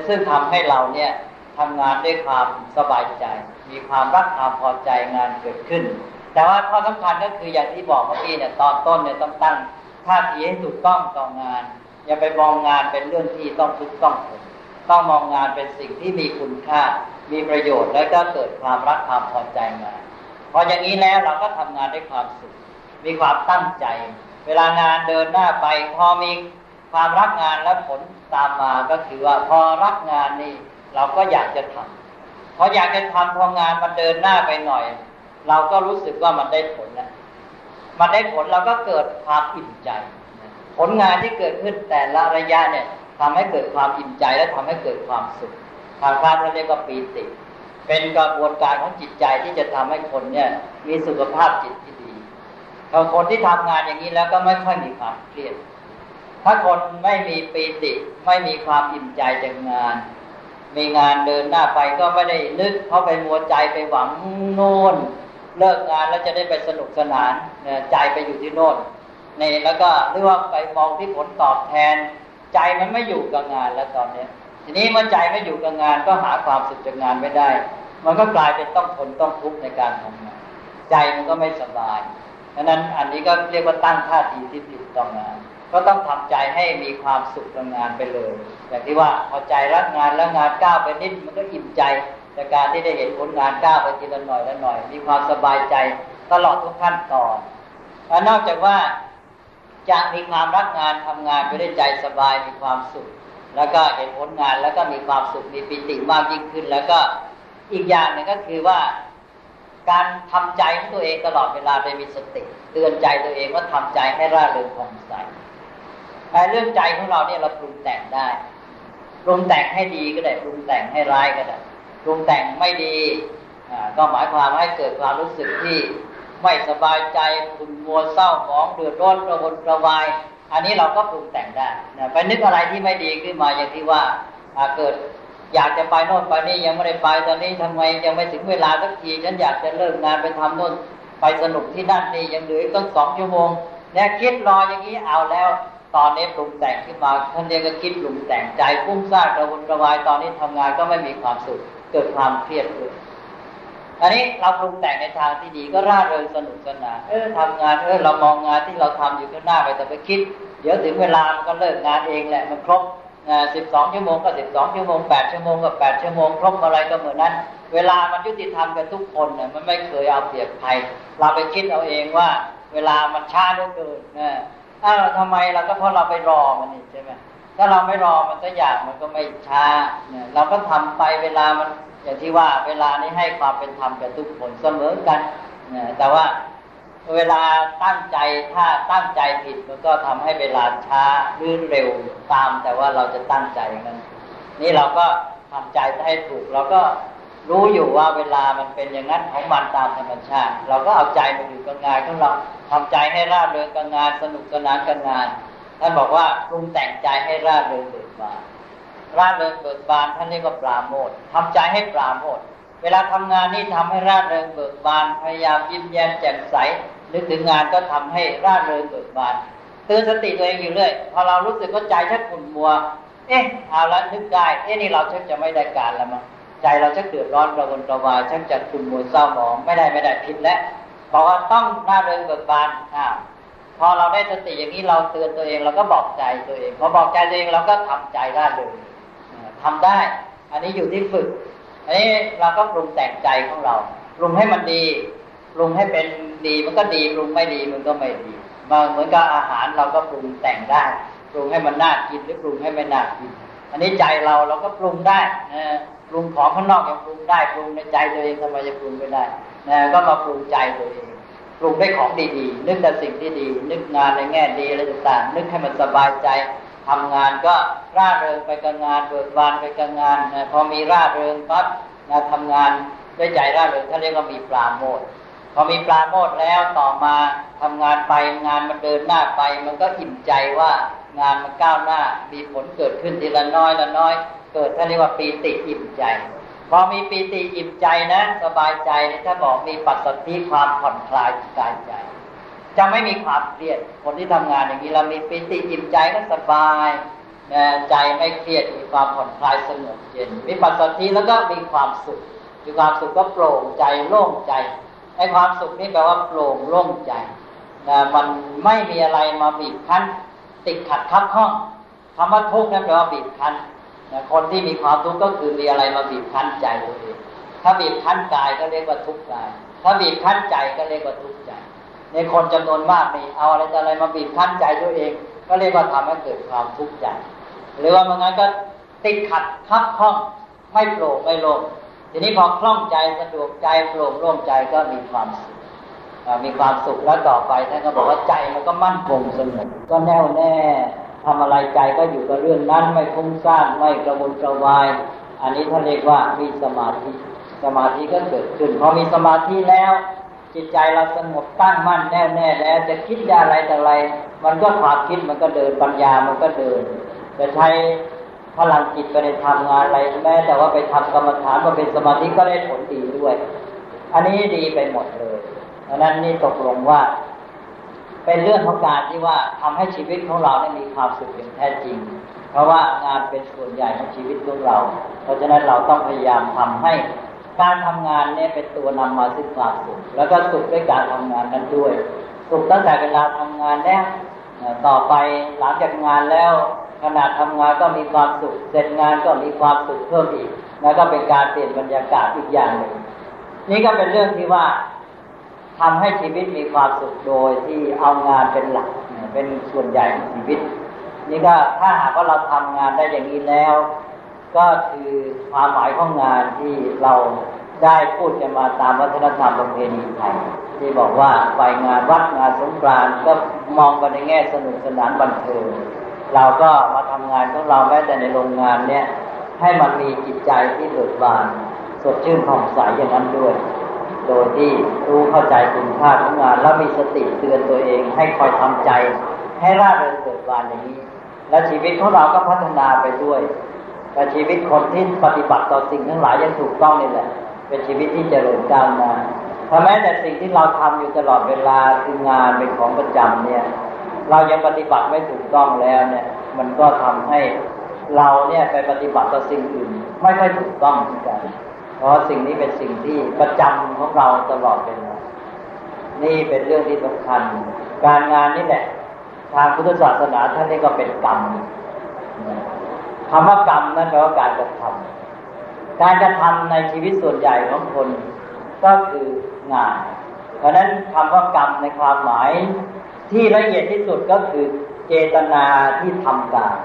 [SPEAKER 2] ซึ่งทำให้เราเนี่ยทำงานด้วยความสบายใจ มีความรักความพอใจงานเกิดขึ้น แต่ว่าข้อสำคัญก็คืออย่างที่บอกเมื่อกี้เนี่ยตอนต้นเนี่ยต้องตั้งท่าทีให้ถูกต้องต่องาน อย่าไปมองงานเป็นเรื่องที่ต้องทุกต้องผลต้องมองงานเป็นสิ่งที่มีคุณค่า มีประโยชน์และก็เกิดความรักความพอใจงานพออย่างนี้แล้วเราก็ทำงานด้วยความสุข มีความตั้งใจ เวลางานเดินหน้าไปพอมีความรักงานและผล ตามมาก็คือว่าพอรักงานนี่เราก็อยากจะทำพออยากจะทำพองานมันเดินหน้าไปหน่อย เราก็รู้สึกว่ามันได้ผลแล้วมันได้ผลเราก็เกิดความอิ่มใจ ผลงานที่เกิดขึ้นแต่ละระยะเนี่ยทำให้เกิดความอิ่มใจและทำให้เกิดความสุขทางพระเราเรียกว่าปีติ เป็นกระบวนการของจิตใจที่จะทำให้คนเนี่ย มีสุขภาพจิตที่ดีคนที่ทำงานอย่างนี้แล้วก็ไม่ค่อยมีความเครียด ถ้าคนไม่มีปีติไม่มีความอิ่มใจจากงาน มีงานเดินหน้าไปก็ไม่ได้นึกเพราะไปมัวใจไปหวังโน่น เลิกงานแล้วจะได้ไปสนุกสนานใจไปอยู่ที่โน่นนี่แล้วก็หรือว่าไปมองที่ผลตอบแทน ใจมันไม่อยู่กับงานแล้วตอนนี้ทีนี้เมื่อใจไม่อยู่กับงานก็หาความสุขจากงานไม่ได้ มันก็กลายเป็นต้องทนต้องทุกข์ในการทำงานใจมันก็ไม่สบายดังนั้นอันนี้ก็เรียกว่าตั้งท่าทีที่ผิดต่องาน ก็ต้องทำใจให้มีความสุขกับงานไปเลยอย่างที่ว่าพอใจรักงานแล้วงานก้าวไปนิดมันก็อิ่มใจในการที่ได้เห็นผลงานก้าวไปทีละหน่อยละหน่อย มีความสบายใจตลอดทุกขั้นตอนและนอกจากว่าจะมีความรักงานทำงานไปได้ใจสบายมีความสุข แล้วก็เห็นผลงานแล้วก็มีความสุขมีปิติมากยิ่งขึ้น แล้วก็อีกอย่างหนึ่งก็คือว่าการทำใจของตัวเองตลอดเวลาไปมีสติ เตือนใจตัวเองว่าทำใจให้ร่าเริงผ่องใส เรื่องใจของเราเนี่ยเราปรุงแต่งได้ปรุงแต่งให้ดีก็ได้ปรุงแต่งให้ร้ายก็ได้ปรุงแต่งไม่ดีก็หมายความให้เกิดความรู้สึกที่ไม่สบายใจขุ่นมัวเศร้าหมองเดือดร้อนกระวนกระวาย อันนี้เราก็ปรุงแต่งได้นะไปนึกอะไรที่ไม่ดีขึ้นมาอย่างที่ว่าเกิดอยากจะไปโน่นไปนี่ยังไม่ได้ไปตอนนี้ทำไมยังไม่ถึงเวลาสักทีฉันอยากจะเลิกงานไปทำโน่นไปสนุกที่นั่นนี่ยังเหลือต้งสองชั่วโมงเนี่ยคิดรออย่างนี้เอาแล้ว ตอนนี้ปรุงแต่งขึ้นมาท่านเรียกก็คิดปรุงแต่งใจฟุ้งซ่านกระวนกระวายตอนนี้ทำงานก็ไม่มีความสุขเกิดความเครียดขึ้นอันนี้เราปรุงแต่งในทางที่ดีก็ร่าเริงสนุกสนานเออทำงานเออเรามองงานที่เราทำอยู่ข้างหน้าไปแต่ไปคิด เดี๋ยวถึงเวลามันก็เลิกงานเองแหละมันครบสิบสองชั่วโมงก็สิบสองชั่วโมงแปดชั่วโมงก็แปดชั่วโมงครบอะไรก็เหมือนนั้น เวลามันยุติธรรมกันทุกคนเนี่ยมันไม่เคยเอาเปรียบใครเราไปคิดเอาเองว่า เวลามันช้าเหลือเกินนะ อ้าทำไมเราก็เพราะเราไปรอมันนี่ใช่ไหมถ้าเราไม่รอมันก็อยากมันก็ไม่ช้าเนี่ยเราก็ทำไปเวลามันอย่างที่ว่าเวลานี้ให้ความเป็นธรรมกับทุกคนเสมอกันเนี่ยแต่ว่าเวลาตั้งใจถ้าตั้งใจผิดมันก็ทำให้เวลาช้าหรือเร็วตาม แต่ว่าเราจะตั้งใจนั้นนี่เราก็ทำใจให้ถูกเราก็ รู้อยู่ว่าเวลามันเป็นอย่างนั้นของมันตามธรรมชาติ เราก็เอาใจมาอยู่กับงานของเราทำใจให้ร่าเริงกับงานสนุกสนานกับงานท่านบอกว่าปรุงแต่งใจให้ร่าเริงเบิกบานร่าเริงเบิกบานท่านเรียกว่าปราโมททำใจให้ปราโมทเวลาทำงานนี่ทำให้ร่าเริงเบิกบานพยายามยิ้มแย้มแจ่มใสนึกถึงงานก็ทำให้ร่าเริงเบิกบานเตือนสติตัวเองอยู่เรื่อยพอเรารู้สึกว่าใจชักขุ่นมัว เอ๊ะเอาละนึกได้ เอ๊ะนี่เราชักจะไม่ได้การแล้วมั้ง ใจเราจะเดือดร้อนกระวนกระวายชักจะคุมมัวเศร้าหมองไม่ได้ไม่ได้ผิดแล้วบอกว่าต้องหน้าเริงเบิกบานอ่าพอเราได้สติอย่างนี้เราเตือนตัวเองเราก็บอกใจตัวเองพอบอกใจตัวเองเราก็ทำใจร่าเริงทำได้ อันนี้อยู่ที่ฝึกอันนี้เราก็ปรุงแต่งใจของเราปรุงให้มันดีปรุงให้เป็นดีมันก็ดีปรุงไม่ดีมันก็ไม่ดีบางเหมือนกับอาหารเราก็ปรุงแต่งได้ปรุงให้มันน่ากินหรือปรุงให้ไม่น่ากิน อันนี้ใจเราเราก็ปรุงได้นะ ปรุงของข้างนอกยังปรุงได้ปรุงในใจตัวเองทำไมจะปรุงไม่ได้นะก็มาปรุงใจตัวเองปรุงได้ของดีๆ นึกแต่สิ่งที่ดี นึกงานในแง่ดีอะไรต่างๆ นึกให้มันสบายใจทำงานก็ร่าเริงไปกับงานเบิกบานไปกับงานนะพอมีร่าเริงปั๊บนะทำงานด้วยใจร่าเริงเขาเรียกว่ามีปราโมทพอมีปราโมทแล้วต่อมาทำงานไปงานมันเดินหน้าไป มันก็อิ่มใจว่างานมันก้าวหน้า มีผลเกิดขึ้นทีละน้อยละน้อย เกิดท่าเรียกว่าปีติอิ่มใจ พอมีปีติอิ่มใจนะ สบายใจถ้าบอกมีปัสสติความผ่อนคลายกายใจ จะไม่มีความเครียด คนที่ทำงานอย่างนี้เรามีปีติอิ่มใจก็สบายใจไม่เครียดมีความผ่อนคลายสงบเย็นมีปัสสติแล้วก็มีความสุขมีความสุขก็โปร่งใจโล่งใจไอ้ความสุขนี่แปลว่าโปร่งโล่งใจนะมันไม่มีอะไรมาบีบคั้น ติดขัดคับข้องคำว่าทุกข์นั่นแปลว่าบีบคั้น นะคนที่มีความทุกข์ก็คือมีอะไรมาบีบคั้นใจตัวเองถ้าบีบคั้นกายก็เรียกว่าทุกข์กาย ถ้าบีบคั้นใจก็เรียกว่าทุกข์ใจ ในคนจำนวนมากมีเอาอะไรอะไรมาบีบคั้นใจตัวเอง ก็เรียกว่าทำให้เกิดความทุกข์ใจ หรือว่าบางงั้นก็ติดขัดคับข้องไม่โปร่งไม่โล่งทีนี้พอคล่องใจสะดวกใจโปร่งโล่งใจก็มีความสุขมีความสุขแล้วต่อไปท่านก็บอกว่าใจมันก็มั่นคงสงบก็แน่วแน่ ทำอะไรใจก็อยู่กับเรื่องนั้นไม่ฟุ้งซ่านไม่กระวนกระวาย อันนี้ท่านเรียกว่ามีสมาธิ สมาธิก็เกิดขึ้นพอมีสมาธิแล้ว จิตใจเราสงบตั้งมั่นแน่วแน่แล้วจะคิดอะไรแต่อะไร มันก็ความคิดมันก็เดินปัญญามันก็เดิน จะใช้พลังจิตไปในทำงานอะไรแม้แต่ว่าไปทำกรรมฐานมาเป็นสมาธิก็ได้ผลดีด้วย อันนี้ดีไปหมดเลยดังนั้นนี่ตกลงว่า เป็นเรื่องของการที่ว่าทำให้ชีวิตของเราได้มีความสุขอย่างแท้จริง เพราะว่างานเป็นส่วนใหญ่ของชีวิตของเรา เพราะฉะนั้นเราต้องพยายามทำให้การทำงานเนี่ยเป็นตัวนำมาซึ่งความสุข แล้วก็สุขด้วยการทำงานนั้นด้วย สุขตั้งแต่เวลาทำงานแล้วต่อไปหลังจากงานแล้วขณะทำงานก็มีความสุข เสร็จงานก็มีความสุขเพิ่มอีก แล้วก็เป็นการเปลี่ยนบรรยากาศอีกอย่างหนึ่งนี่ก็เป็นเรื่องที่ว่า ทำให้ชีวิตมีความสุขโดยที่เอางานเป็นหลักเป็นส่วนใหญ่ของชีวิต นี่ก็ถ้าหากว่าเราทำงานได้อย่างนี้แล้ว ก็คือความหมายของงานที่เราได้พูดกันมาตามวัฒนธรรมประเพณีไทยที่บอกว่าไปงานวัดงานสงกรานต์ก็มองกันในแง่สนุกสนานบันเทิงเราก็มาทำงานของเราแม้แต่ในโรงงานเนี่ยให้มันมีจิตใจที่เบิกบานสดชื่นผ่องใสอย่างนั้นด้วย โดยที่รู้เข้าใจคุณค่าของงาน แล้วมีสติเตือนตัวเอง ให้คอยทำใจ ให้ร่าเริงเบิกบานอย่างนี้ และชีวิตของเราก็พัฒนาไปด้วยแต่ชีวิตคนที่ปฏิบัติต่อสิ่งทั้งหลายยังถูกต้องนี่แหละ เป็นชีวิตที่เจริญก้าวหน้าถ้าแม้แต่สิ่งที่เราทำอยู่ตลอดเวลาคืองานเป็นของประจำเนี่ย เรายังปฏิบัติไม่ถูกต้องแล้วเนี่ย มันก็ทำให้เราเนี่ยไปปฏิบัติต่อสิ่งอื่น ไม่ค่อยถูกต้องเหมือนกัน เพราะสิ่งนี้เป็นสิ่งที่ประจำของเราตลอดเวลานี่เป็นเรื่องที่สำคัญ การงานนี่แหละ ทางพุทธศาสนาท่านนี่ก็เป็นกรรมคำว่ากรรมนั่นแปลว่าการกระทำการกระทำในชีวิตส่วนใหญ่ของคนก็คืองาน เพราะนั้นคำว่ากรรมในความหมายที่ละเอียดที่สุดก็คือเจตนาที่ทำการ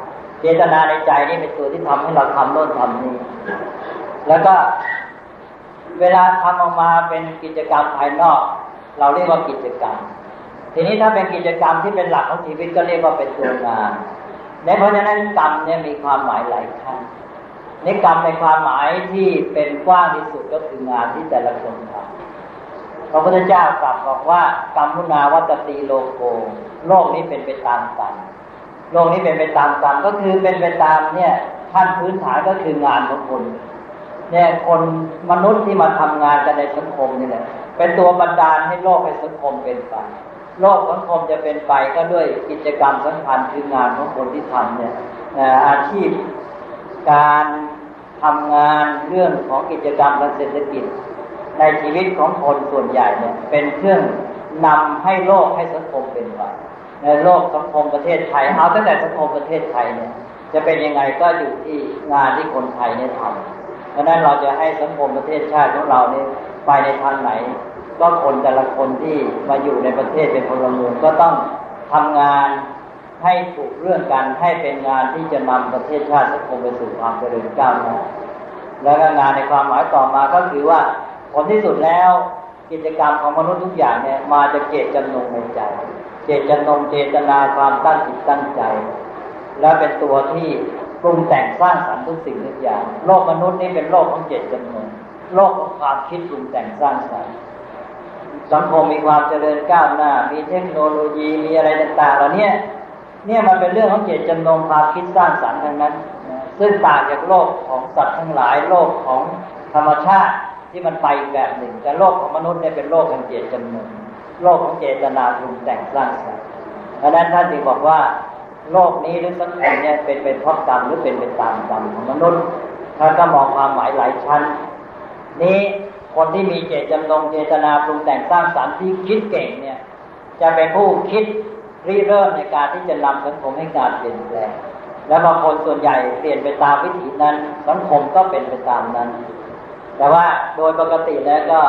[SPEAKER 2] เจตนาในใจนี่เป็นตัวที่ทำให้เราทำโน่นทำนี่แล้วก็ เวลาทำออกมาเป็นกิจกรรมภายนอก เราเรียกว่ากิจกรรม ทีนี้ถ้าเป็นกิจกรรมที่เป็นหลักของชีวิตก็เรียกว่าเป็นตัวงานในเพราะฉะนั้นกรรมเนี่ยมีความหมายหลายขั้นในกรรมในความหมายที่เป็นกว้างที่สุดก็คืองานที่แต่ละคนทำพระพุทธเจ้ากลับบอกว่ากรรมุนาวัตตีโลโก โลกนี้เป็นไปตามกรรมโลกนี้เป็นไปตามกรรมก็คือเป็นไปตามเนี่ยขั้นพื้นฐานก็คืองานของคน เนี่ยคนมนุษย์ที่มาทำงานกันในสังคมนี่แหละเป็นตัวบันดาลให้โลกให้สังคมเป็นไปโลกสังคมจะเป็นไปก็ด้วยกิจกรรมสำคัญคืองานของคนที่ทำเนี่ยอาชีพการทำงานเรื่องของกิจกรรมทางเศรษฐกิจ ในชีวิตของคนส่วนใหญ่เนี่ยเป็นเครื่องนำให้โลกให้สังคมเป็นไปในโลกสังคมประเทศไทยเอาตั้งแต่สังคมประเทศไทยเนี่ยจะเป็นยังไงก็อยู่ที่งานที่คนไทยเนี่ยทำ เพราะนั้นเราจะให้สังคมประเทศชาติของเราเนี่ยไปในทางไหน ก็คนแต่ละคนที่มาอยู่ในประเทศเป็นพลเมืองก็ต้องทำงานให้ถูกเรื่องกันให้เป็นงานที่จะนำประเทศชาติสังคมไปสู่ความเจริญก้าวหน้าแล้วก็งานในความหมายต่อมาก็คือว่าผลที่สุดแล้วกิจกรรมของมนุษย์ทุกอย่างเนี่ยมาจากเจตจำนงในใจ เจตจำนงเจตนาความตั้งจิตตั้งใจ และเป็นตัวที่ ปรุงแต่งสร้างสรรค์ทุกสิ่งทุกอย่าง โลกมนุษย์นี่เป็นโลกของเจตจำนงโลกของความคิดปรุงแต่งสร้างสรรค์สังคมมีความเจริญก้าวหน้า มีเทคโนโลยีมีอะไรต่างๆเหล่านี้เนี่ยมันเป็นเรื่องของเจตจำนงความคิดสร้างสรรค์ทั้งนั้น ซึ่งต่างจากโลกของสัตว์ทั้งหลาย โลกของธรรมชาติที่มันไปแบบหนึ่ง แต่โลกของมนุษย์เนี่ยเป็นโลกแห่งเจตจำนงโลกของเจตนาปรุงแต่งสร้างสรรค์เพราะนั้นท่านจึงบอกว่า โลกนี้หรือสังคมเนี่ยเป็นเป็นเพราะกรรมหรือเป็นไปตามกรรมของมนุษย์ท่านก็มองความหมายหลายชั้น นี้คนที่มีเจตจำนงเจตนาปรุงแต่งสร้างสรรค์ที่คิดเก่งเนี่ย จะเป็นผู้คิดริเริ่มในการที่จะนำสังคมให้การเปลี่ยนแปลงและบางคนส่วนใหญ่เปลี่ยนไปตามวิถีนั้น สังคมก็เป็นไปตามนั้น แต่ว่าโดยปกติแล้วก็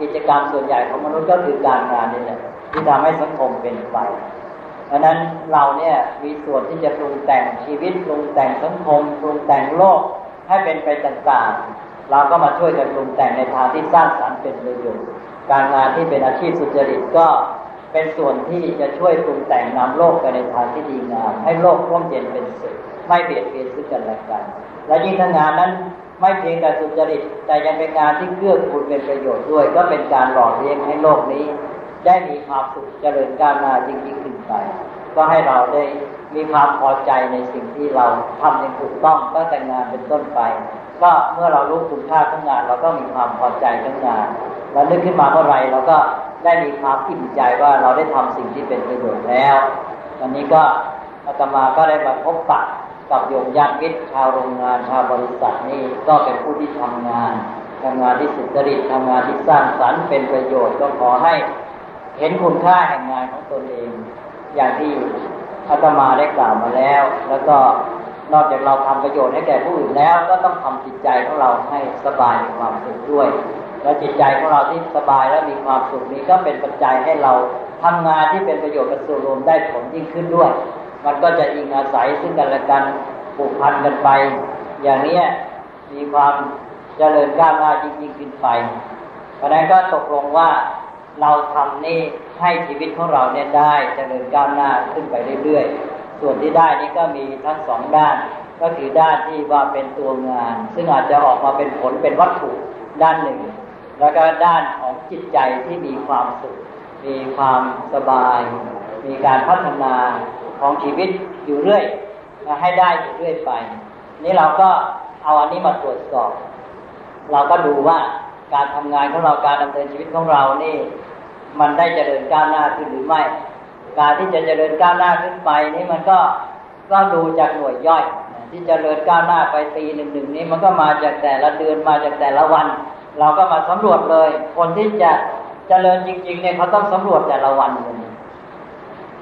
[SPEAKER 2] กิจกรรมส่วนใหญ่ของมนุษย์ก็คือการงานนี่แหละที่ทำให้สังคมเป็นไป พราะนั้นเราเนี่ยมีส่วนที่จะปรุงแต่งชีวิตปรุงแต่งสังคมปรุงแต่งโลกให้เป็นไปต่างๆ เราก็มาช่วยกันปรุงแต่งในทางที่สร้างสรรค์เป็นประโยชน์การงานที่เป็นอาชีพสุจริตก็เป็นส่วนที่จะช่วยปรุงแต่งนำโลกไปในทางที่ดีงามให้โลกร่มเย็นเป็นสุขไม่เบียดเบียนซึ่งกันและกัน และยิ่งถ้างานนั้นไม่เพียงแต่สุจริต แต่ยังเป็นงานที่เกื้อกูลเป็นประโยชน์ด้วย ก็เป็นการหล่อเลี้ยงให้โลกนี้ ได้มีความสุขเจริญก้าวหน้ายิ่งยิ่งขึ้น ไป ก็ให้เราได้มีความพอใจในสิ่งที่เราทำอย่างถูกต้องตั้งแต่งานเป็นต้นไป ก็เมื่อเรารู้คุณค่าของงาน เราก็มีความพอใจทั้งงานแล้วนึกขึ้นมาเมื่อไรเราก็ได้มีความอิ่มใจว่าเราได้ทำสิ่งที่เป็นประโยชน์แล้ว วันนี้ก็อาตมาก็ได้มาพบปะกับโยมญาติมิตรชาวโรงงานชาวบริษัทนี่ก็เป็นผู้ที่ทำงานทำงานที่สุจริตทำงานที่สร้างสรรค์เป็นประโยชน์ก็ขอให้เห็นคุณค่าแห่งงานของตนเอง อย่างที่อาตมาได้กล่าวมาแล้ว แล้วก็นอกจากเราทำประโยชน์ให้แก่ผู้อื่นแล้ว ก็ต้องทำจิตใจของเราให้สบายมีความสุขด้วย และจิตใจของเราที่สบายและมีความสุขนี้ก็เป็นปัจจัยให้เราทำงานที่เป็นประโยชน์กับส่วนรวมได้ผลยิ่งขึ้นด้วย มันก็จะอิงอาศัยซึ่งกันและกันผูกพันกันไป อย่างนี้มีความเจริญก้าวหน้ายิ่งยิ่งขึ้นไปเพราะนั้นก็ตกลงว่าเราทำนี่ ให้ชีวิตของเราเนี่ยได้เจริญก้าวหน้าขึ้นไปเรื่อยๆ ส่วนที่ได้นี่ก็มีทั้งสองด้าน ก็คือด้านที่ว่าเป็นตัวงาน ซึ่งอาจจะออกมาเป็นผลเป็นวัตถุด้านหนึ่ง แล้วก็ด้านของจิตใจที่มีความสุข มีความสบาย มีการพัฒนาของชีวิตอยู่เรื่อยให้ได้อยู่เรื่อยไป นี่เราก็เอาอันนี้มาตรวจสอบ เราก็ดูว่าการทำงานของเราการดำเนินชีวิตของเรานี่ มันได้เจริญก้าวหน้าขึ้นหรือไม่ การที่จะเจริญก้าวหน้าขึ้นไปนี่มันก็ก็ดูจากหน่วยย่อย ที่จเจริญก้าวหน้าไปปีหนึ่งหนึ่งนี้มันก็มาจากแต่ละเดือนมาจากแต่ละวัน เราก็มาสำรวจเลย คนที่จะเจริญจริงๆเนี่ยเขาต้องสำรวจแต่ละวันเลย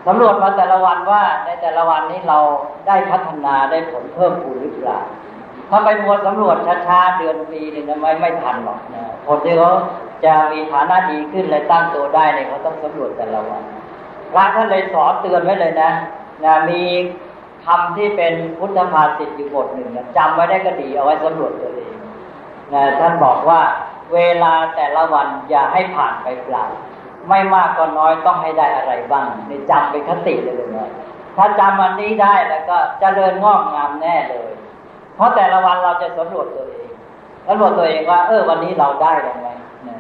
[SPEAKER 2] สำรวจมาแต่ละวันว่าในแต่ละวันนี้เราได้พัฒนาได้ผลเพิ่มพูนหรือเปล่า ถ้าไปมัวสำรวจช้าๆเดือนปีหนึ่งไม่ไม่ทันหรอกนะคนที่เขาจะมีฐานะดีขึ้นและตั้งตัวได้เนี่ยเขาต้องสำรวจแต่ละวันพระท่านเลยสอนเตือนไว้เลยนะนะมีคำที่เป็นพุทธภาษิตอยู่บทหนึ่งนะจำไว้ได้ก็ดีเอาไว้สำรวจตัวเองนะท่านบอกว่าเวลาแต่ละวันอย่าให้ผ่านไปเปล่าไม่มากก็น้อยต้องให้ได้อะไรบ้างในจำเป็นคติเลยนะถ้าจำวันนี้ได้แล้วก็จเจริญงอกงามแน่เลย เพราะแต่ละวันเราจะสำรวจตัวเองสำรวจตัวเองว่า เออ วันนี้เราได้ยังไงนะ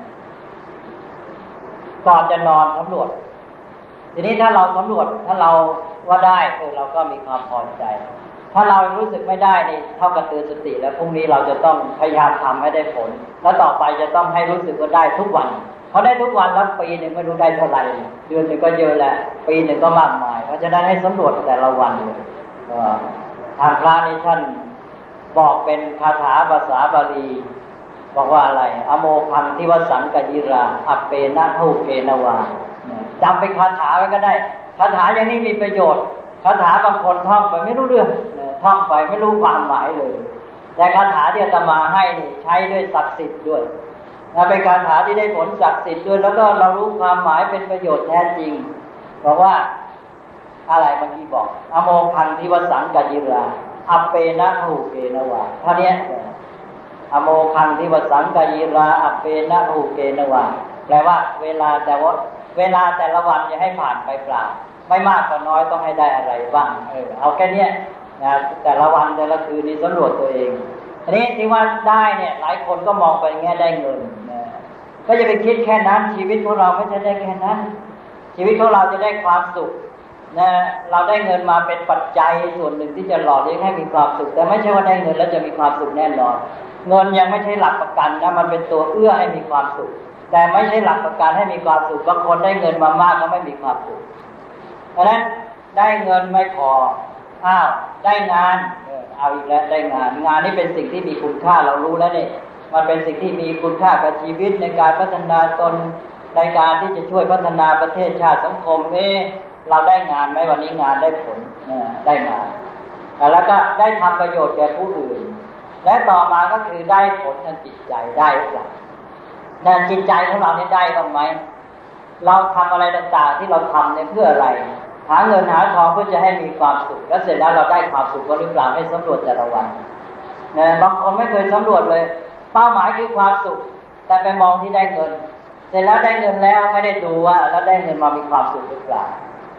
[SPEAKER 2] ก่อนจะนอนสำรวจ ทีนี้ถ้าเราสำรวจถ้าเราว่าได้เออเราก็มีความพอใจ ถ้าเรารู้สึกไม่ได้นี่เท่ากับเตือนสติ แล้วพรุ่งนี้เราจะต้องพยายามทำให้ได้ผล แล้วต่อไปจะต้องให้รู้สึกว่าได้ทุกวันเขาได้ทุกวันแล้วปีหนึ่งไม่รู้ได้เท่าไหร่เดือนหนึ่งก็เยอะแหละ ปีหนึ่งก็มากมาย เพราะฉะนั้นให้สำรวจแต่ละวันเลยทางพระนี่ท่าน บอกเป็นคาถาภาษาบาลีบอกว่าอะไร อโมพันทิวสังกยิรา อัปเปนะทุเกนวาจำเป็นคาถาไว้ก็ได้ คาถาอย่างนี้มีประโยชน์ คาถาบางคนท่องไปไม่รู้เรื่อง ท่องไปไม่รู้ความหมายเลย แต่คาถาที่อาตมาให้ใช้ด้วยศักดิ์สิทธิ์ด้วยเป็นคาถาที่ได้ผลศักดิ์สิทธิ์ด้วย แล้วก็เรารู้ความหมายเป็นประโยชน์แท้จริง บอกว่าอะไรเมื่อกี้บอก อโมพันทิวสังกยิรา อัปเปนะหูเกนวาเท่านี้อโมคันทิวสังกยิราอัปเปนะหูเกนวาแปลว่าเวลาแต่ว่าเวลาแต่ละวันจะให้ผ่านไปเปล่า ไม่มากก็น้อยต้องให้ได้อะไรบ้างเออเอาแค่นี้นะแต่ละวันแต่ละคืนนี้สำรวจตัวเองอันนี้ที่ว่าได้เนี่ย หลายคนก็มองไปแง่ได้เงินนะก็จะไปคิดแค่นั้นชีวิตของเราไม่ใช่ได้แค่นั้น ชีวิตของเราจะได้ความสุข นะเราได้เงินมาเป็นปัจจัยส่วนหนึ่งที่จะหล่อเลี้ยงให้มีความสุข แต่ไม่ใช่ว่าได้เงินแล้วจะมีความสุขแน่นอน เงินยังไม่ใช่หลักประกันนะมันเป็นตัวเอื้อให้มีความสุข แต่ไม่ใช่หลักประกันให้มีความสุขบางคนได้เงินมามากก็ไม่มีความสุข เพราะฉะนั้นได้เงินไม่พออ้าวได้งานเอาอีกแล้วได้งาน งานนี้เป็นสิ่งที่มีคุณค่าเรารู้แล้วเนี่ยมันเป็นสิ่งที่มีคุณค่ากับชีวิตในการพัฒนาตนในการที่จะช่วยพัฒนาประเทศชาติสังคมเอ๊ เราได้งานไหมวันนี้งานได้ผลได้งานแล้วก็ได้ทำประโยชน์แก่ผู้อื่น และต่อมาก็คือได้ผลทางจิตใจได้หรือเปล่าในจิตใจของเราเนี่ยได้บ้างไหมเราทำอะไรต่างๆที่เราทำเนี่ยเพื่ออะไร หาเงินหาทองเพื่อจะให้มีความสุข แล้วเสร็จแล้วเราได้ความสุขหรือเปล่าให้สำรวจแต่ละวันนะบางคนไม่เคยสำรวจเลย เป้าหมายคือความสุข แต่ไปมองที่ได้เงิน เสร็จแล้วได้เงินแล้วไม่ได้ดูว่าแล้วได้เงินมามีความสุขหรือเปล่า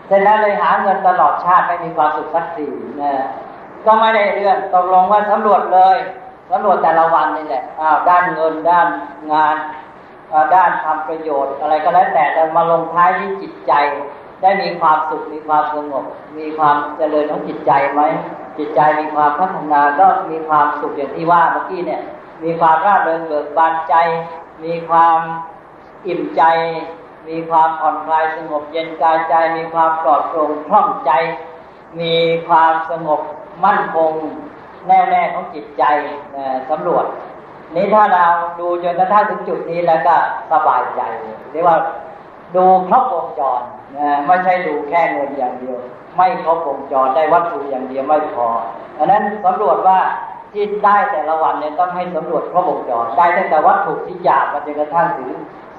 [SPEAKER 2] เสร็จแล้วเลยหาเงินตลอดชาติไม่มีความสุขสักทีนะก็ไม่ได้เรื่องตกลงว่าสำรวจเลยสำรวจแต่ละวันนี่แหละอ้าวด้านเงินด้านงานด้านทำประโยชน์ อะไรก็แล้วแต่แต่มาลงท้ายที่จิตใจ ได้มีความสุขมีความสงบ มีความเจริญของจิตใจไหมจิตใจมีความพัฒนาก็มีความสุขอย่างที่ว่าเมื่อกี้เนี่ย มีความร่าเริงเบิกบานใจ มีความอิ่มใจ มีความผ่อนคลายสงบเย็นกายใจ มีความปลอดโปร่งคล่องใจ มีความสงบมั่นคงแน่วแน่ของจิตใจสำรวจ นี้ถ้าเราดูจนกระทั่งถึงจุดนี้แล้วก็สบายใจเรียกว่าดูครบวงจรไม่ใช่ดูแค่เงินอย่างเดียว ไม่ครบวงจรได้วัตถุอย่างเดียวไม่พออันนั้นสำรวจว่าที่ได้แต่ละวันเนี่ยต้องให้สำรวจครบวงจรได้ตั้งแต่วัตถุที่หยาบมาจนกระทั่งถึง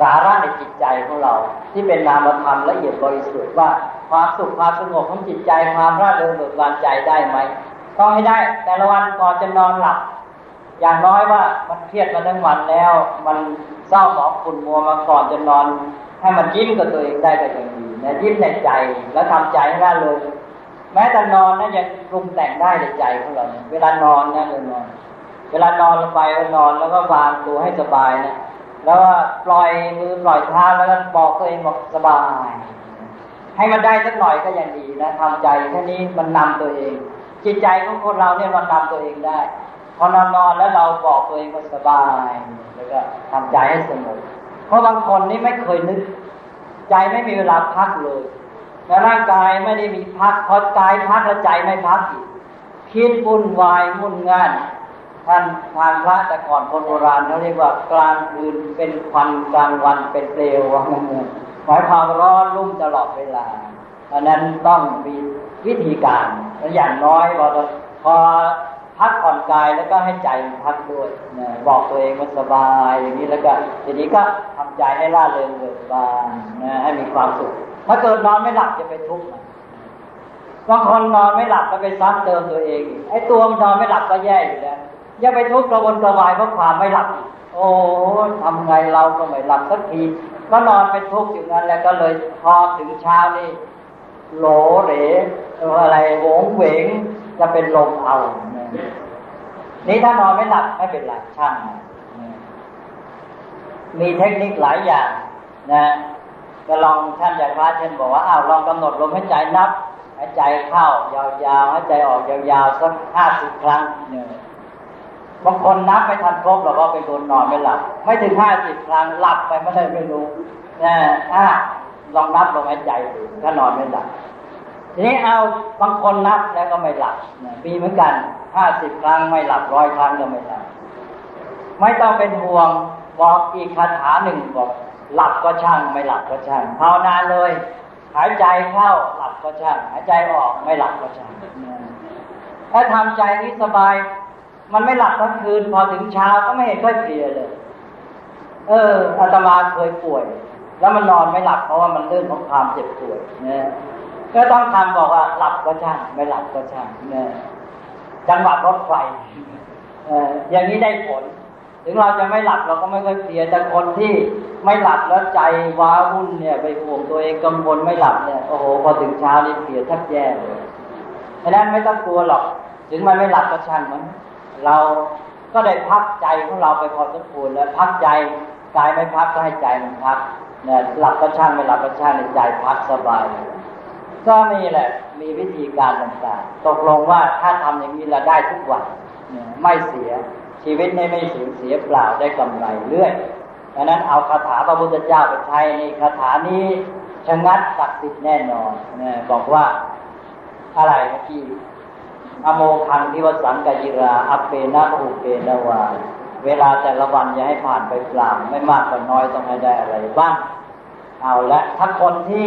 [SPEAKER 2] สาระในจิตใจของเรา ที่เป็นนามธรรมละเอียดบริสุทธิ์ว่าความสุขความสงบของจิตใจความร่าเริงเบิกบานใจได้ไหมต้องให้ได้ แต่ละวันก่อนจะนอนหลับ อย่างน้อยว่ามันเครียดมาทั้งวันแล้ว มันเศร้าหมองขุ่นมัวมาก่อนจะนอน ให้มันยิ้มกับตัวเองได้ก็ยังดีนะยิ้มในใจแล้วทำใจให้ร่าเริงแม้แต่นอนนะยังปรุงแต่งได้ในใจของเราเวลานอนนะเวลานอน เวลานอนลงไปนอนแล้วก็วางตัวให้สบายนะ แล้วปล่อยมือปล่อยเท้าแล้วก็บอกตัวเองบอกสบาย ให้มันได้สักหน่อยก็ยังดีนะทำใจแค่นี้มันนำตัวเอง จิตใจของคนเราเนี่ยมันนำตัวเองได้ พอนอนนอนแล้วเราบอกตัวเองว่าสบาย แล้วก็ทำใจให้สงบเพราะบางคนนี่ไม่เคยนึก ใจไม่มีเวลาพักเลยแลร่างกายไม่ได้มีพักพอกายพักแล้วใจไม่พักอีกคิดวุ่นวายมุ่นงาน ท่านทานพระแต่ก่อนคนโบราณเขาเรียกว่ากลางคืนเป็นควันกลางวันเป็นเปลวว่างั้นหมายความร้อนรุ่มตลอดเวลาอันนั้นต้องมีวิธีการอย่างน้อยพอพอพักผ่อนกายแล้วก็ให้ใจพักด้วยนะบอกตัวเองว่าสบายอย่างนี้แล้วก็ทีนี้ก็ทำใจให้ร่าเริงเบิกบานนะให้มีความสุข ถ้าเกิดนอนไม่หลับจะไปทุกข์บางคนนอนไม่หลับก็ไปซ้ำเติมตัวเองไอ้ตัวมันนอนไม่หลับก็แย่อยู่แล้ว ย่าไปทุกข์กระวนกระวายเพราะความไม่หลับ โอ้ทำไงเราก็ไม่หลับสักทีก็นอนเป็นทุกข์อยู่นั้นแล้วก็เลยพอถึงเช้านี่โหลเหลอะไรโหงเหวงจะเป็นลมเอา นี่ถ้านอนไม่หลับไม่เป็นไรช่างมีเทคนิคหลายอย่าง นะก็ลองท่านอย่างพระเช่นบอกว่าอ้าวลองกำหนดลมหายใจนับหายใจเข้ายาวๆหายใจออกยาวๆสักห้าสิบครั้งเนี่ย บางคนนับไม่ทันครบหรอกว่าเป็นคนนอนไม่หลับ ไม่ถึงห้าสิบครั้งหลับไปไม่ได้ไม่รู้นะถ้าลองนับลมหายใจดูถ้านอนไม่หลับทีนี้เอาบางคนนับแล้วก็ไม่หลับมีเหมือนกันห้าสิบครั้งไม่หลับร้อยครั้งก็ไม่หลับไม่ต้องเป็นห่วงบอกอีกคาถาหนึ่งบอกหลับก็ช่างไม่หลับก็ช่างภาวนาเลย หายใจเข้าหลับก็ช่างหายใจออกไม่หลับก็ช่างถ้าทำใจนี้สบาย มันไม่หลับทั้งคืนพอถึงเช้าก็ไม่เห็นค่อยเพลียเลย เอออาตมาเคยป่วย แล้วมันนอนไม่หลับเพราะว่ามันเรื่องของความเจ็บป่วยนะก็ต้องทำบอกว่าหลับก็ช่างไม่หลับก็ช่างนะจังหวะรถไฟเอออย่างนี้ได้ผล ถึงเราจะไม่หลับเราก็ไม่ค่อยเพลียแต่คนที่ไม่หลับแล้วใจว้าวุ่นเนี่ย ไปห่วงตัวเองกังวลไม่หลับเนี่ยโอ้โหพอถึงเช้านี่เพลียแทบแย่เลยฉะนั้นไม่ต้องกลัวหรอก ถึงมันไม่หลับก็ช่างมัน เราก็ได้พักใจของเราไปพอสมควรแล้วพักใจกายไม่พักก็ให้ใจมันพักเนี่ยหลับก็ช่างไม่หลับก็ช่างในใจพักสบาย ก็มีแหละ มีวิธีการต่างๆ ตกลงว่าถ้าทำอย่างนี้เราได้ทุกวันไม่เสียชีวิตนี้ไม่สูญเสียเปล่าได้กำไรเรื่อยดังนั้นเอาคาถาพระพุทธเจ้าไปใช้ในคาถานี้ชะงัดศักดิ์สิทธิ์แน่นอนเนี่ยบอกว่าอะไรเมื่อกี้ อโมคังทิวสังกยิราอัปเปนะอุเปนวาเวลาแต่ละวันอย่าให้ผ่านไปเปล่าไม่มากก็น้อยต้องให้ได้อะไรบ้างเอาละถ้าคนที่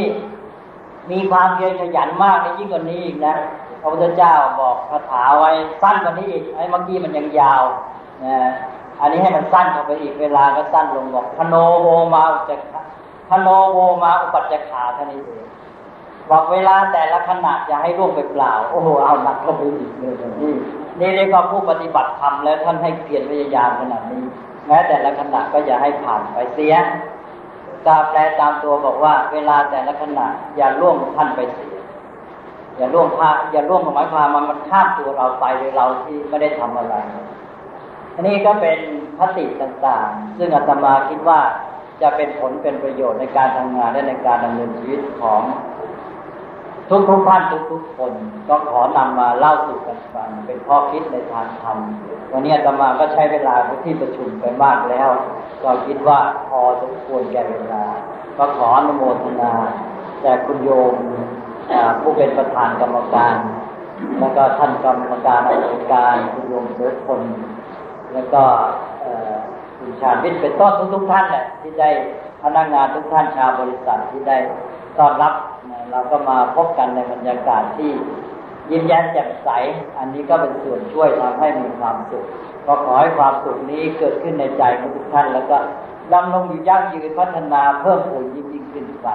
[SPEAKER 2] มีความเพียรขยันมากนี่ยิ่งกว่านี้อีกนะพระพุทธเจ้าบอกคาถาไว้สั้นกว่านี้อีกไอ้เมื่อกี้มันยังยาวนะอันนี้ให้มันสั้นเข้าไปอีกเวลาก็สั้นลงบอกพโนโวมาอุจพโนโวมาอุปัจจขาท่านี้เอง บอกเวลาแต่ละขณะจะให้ร่วงไปเปล่า โอ้โหเอาหนักเข้าไปอีกเลยนี่นี่เรียกว่าผู้ปฏิบัติธรรมแล้วท่านให้เพียรพยายามขนาดนี้ แม้แต่ละขณะก็อย่าให้ผ่านไปเสียกาแปลตามตัวบอกว่า เวลาแต่ละขณะอย่าล่วงท่านไปเสีย อย่าล่วงพาอย่าล่วงหมายความมันมันข้ามตัวเราไปโดยเราที่ไม่ได้ทำอะไร อันนี้ก็เป็นพติต่างๆ ซึ่งอาตมาคิดว่าจะเป็นผลเป็นประโยชน์ในการทำงานและในการดำเนินชีวิตของ ทุกทุกท่านทุกทุกคนก็ขอนำมาเล่าสู่กันฟังเป็นข้อคิดในทางธรรมวันนี้อาตมาก็ใช้เวลาที่ประชุมไปมากแล้ว ก็คิดว่าพอสมควรแก่เวลา ก็ขออนุโมทนาแด่คุณโยมผู้เป็นประธานกรรมการ แล้วก็ท่านกรรมการอธิการคุณโยมเสือคนแล้วก็คุณชาญวิทย์เป็นต้นทุกๆท่านแหละที่ได้พนักงานทุกท่านชาวบริษัทที่ได้ต้อนรับ เราก็มาพบกันในบรรยากาศที่ยิ้มแย้มแจ่มใส อันนี้ก็เป็นส่วนช่วยทำให้มีความสุขก็ขอให้ความสุขนี้เกิดขึ้นในใจของทุกท่าน แล้วก็ดำรงอยู่ยั่งยืนพัฒนาเพิ่มพูนยิ่งยิ่งขึ้นไป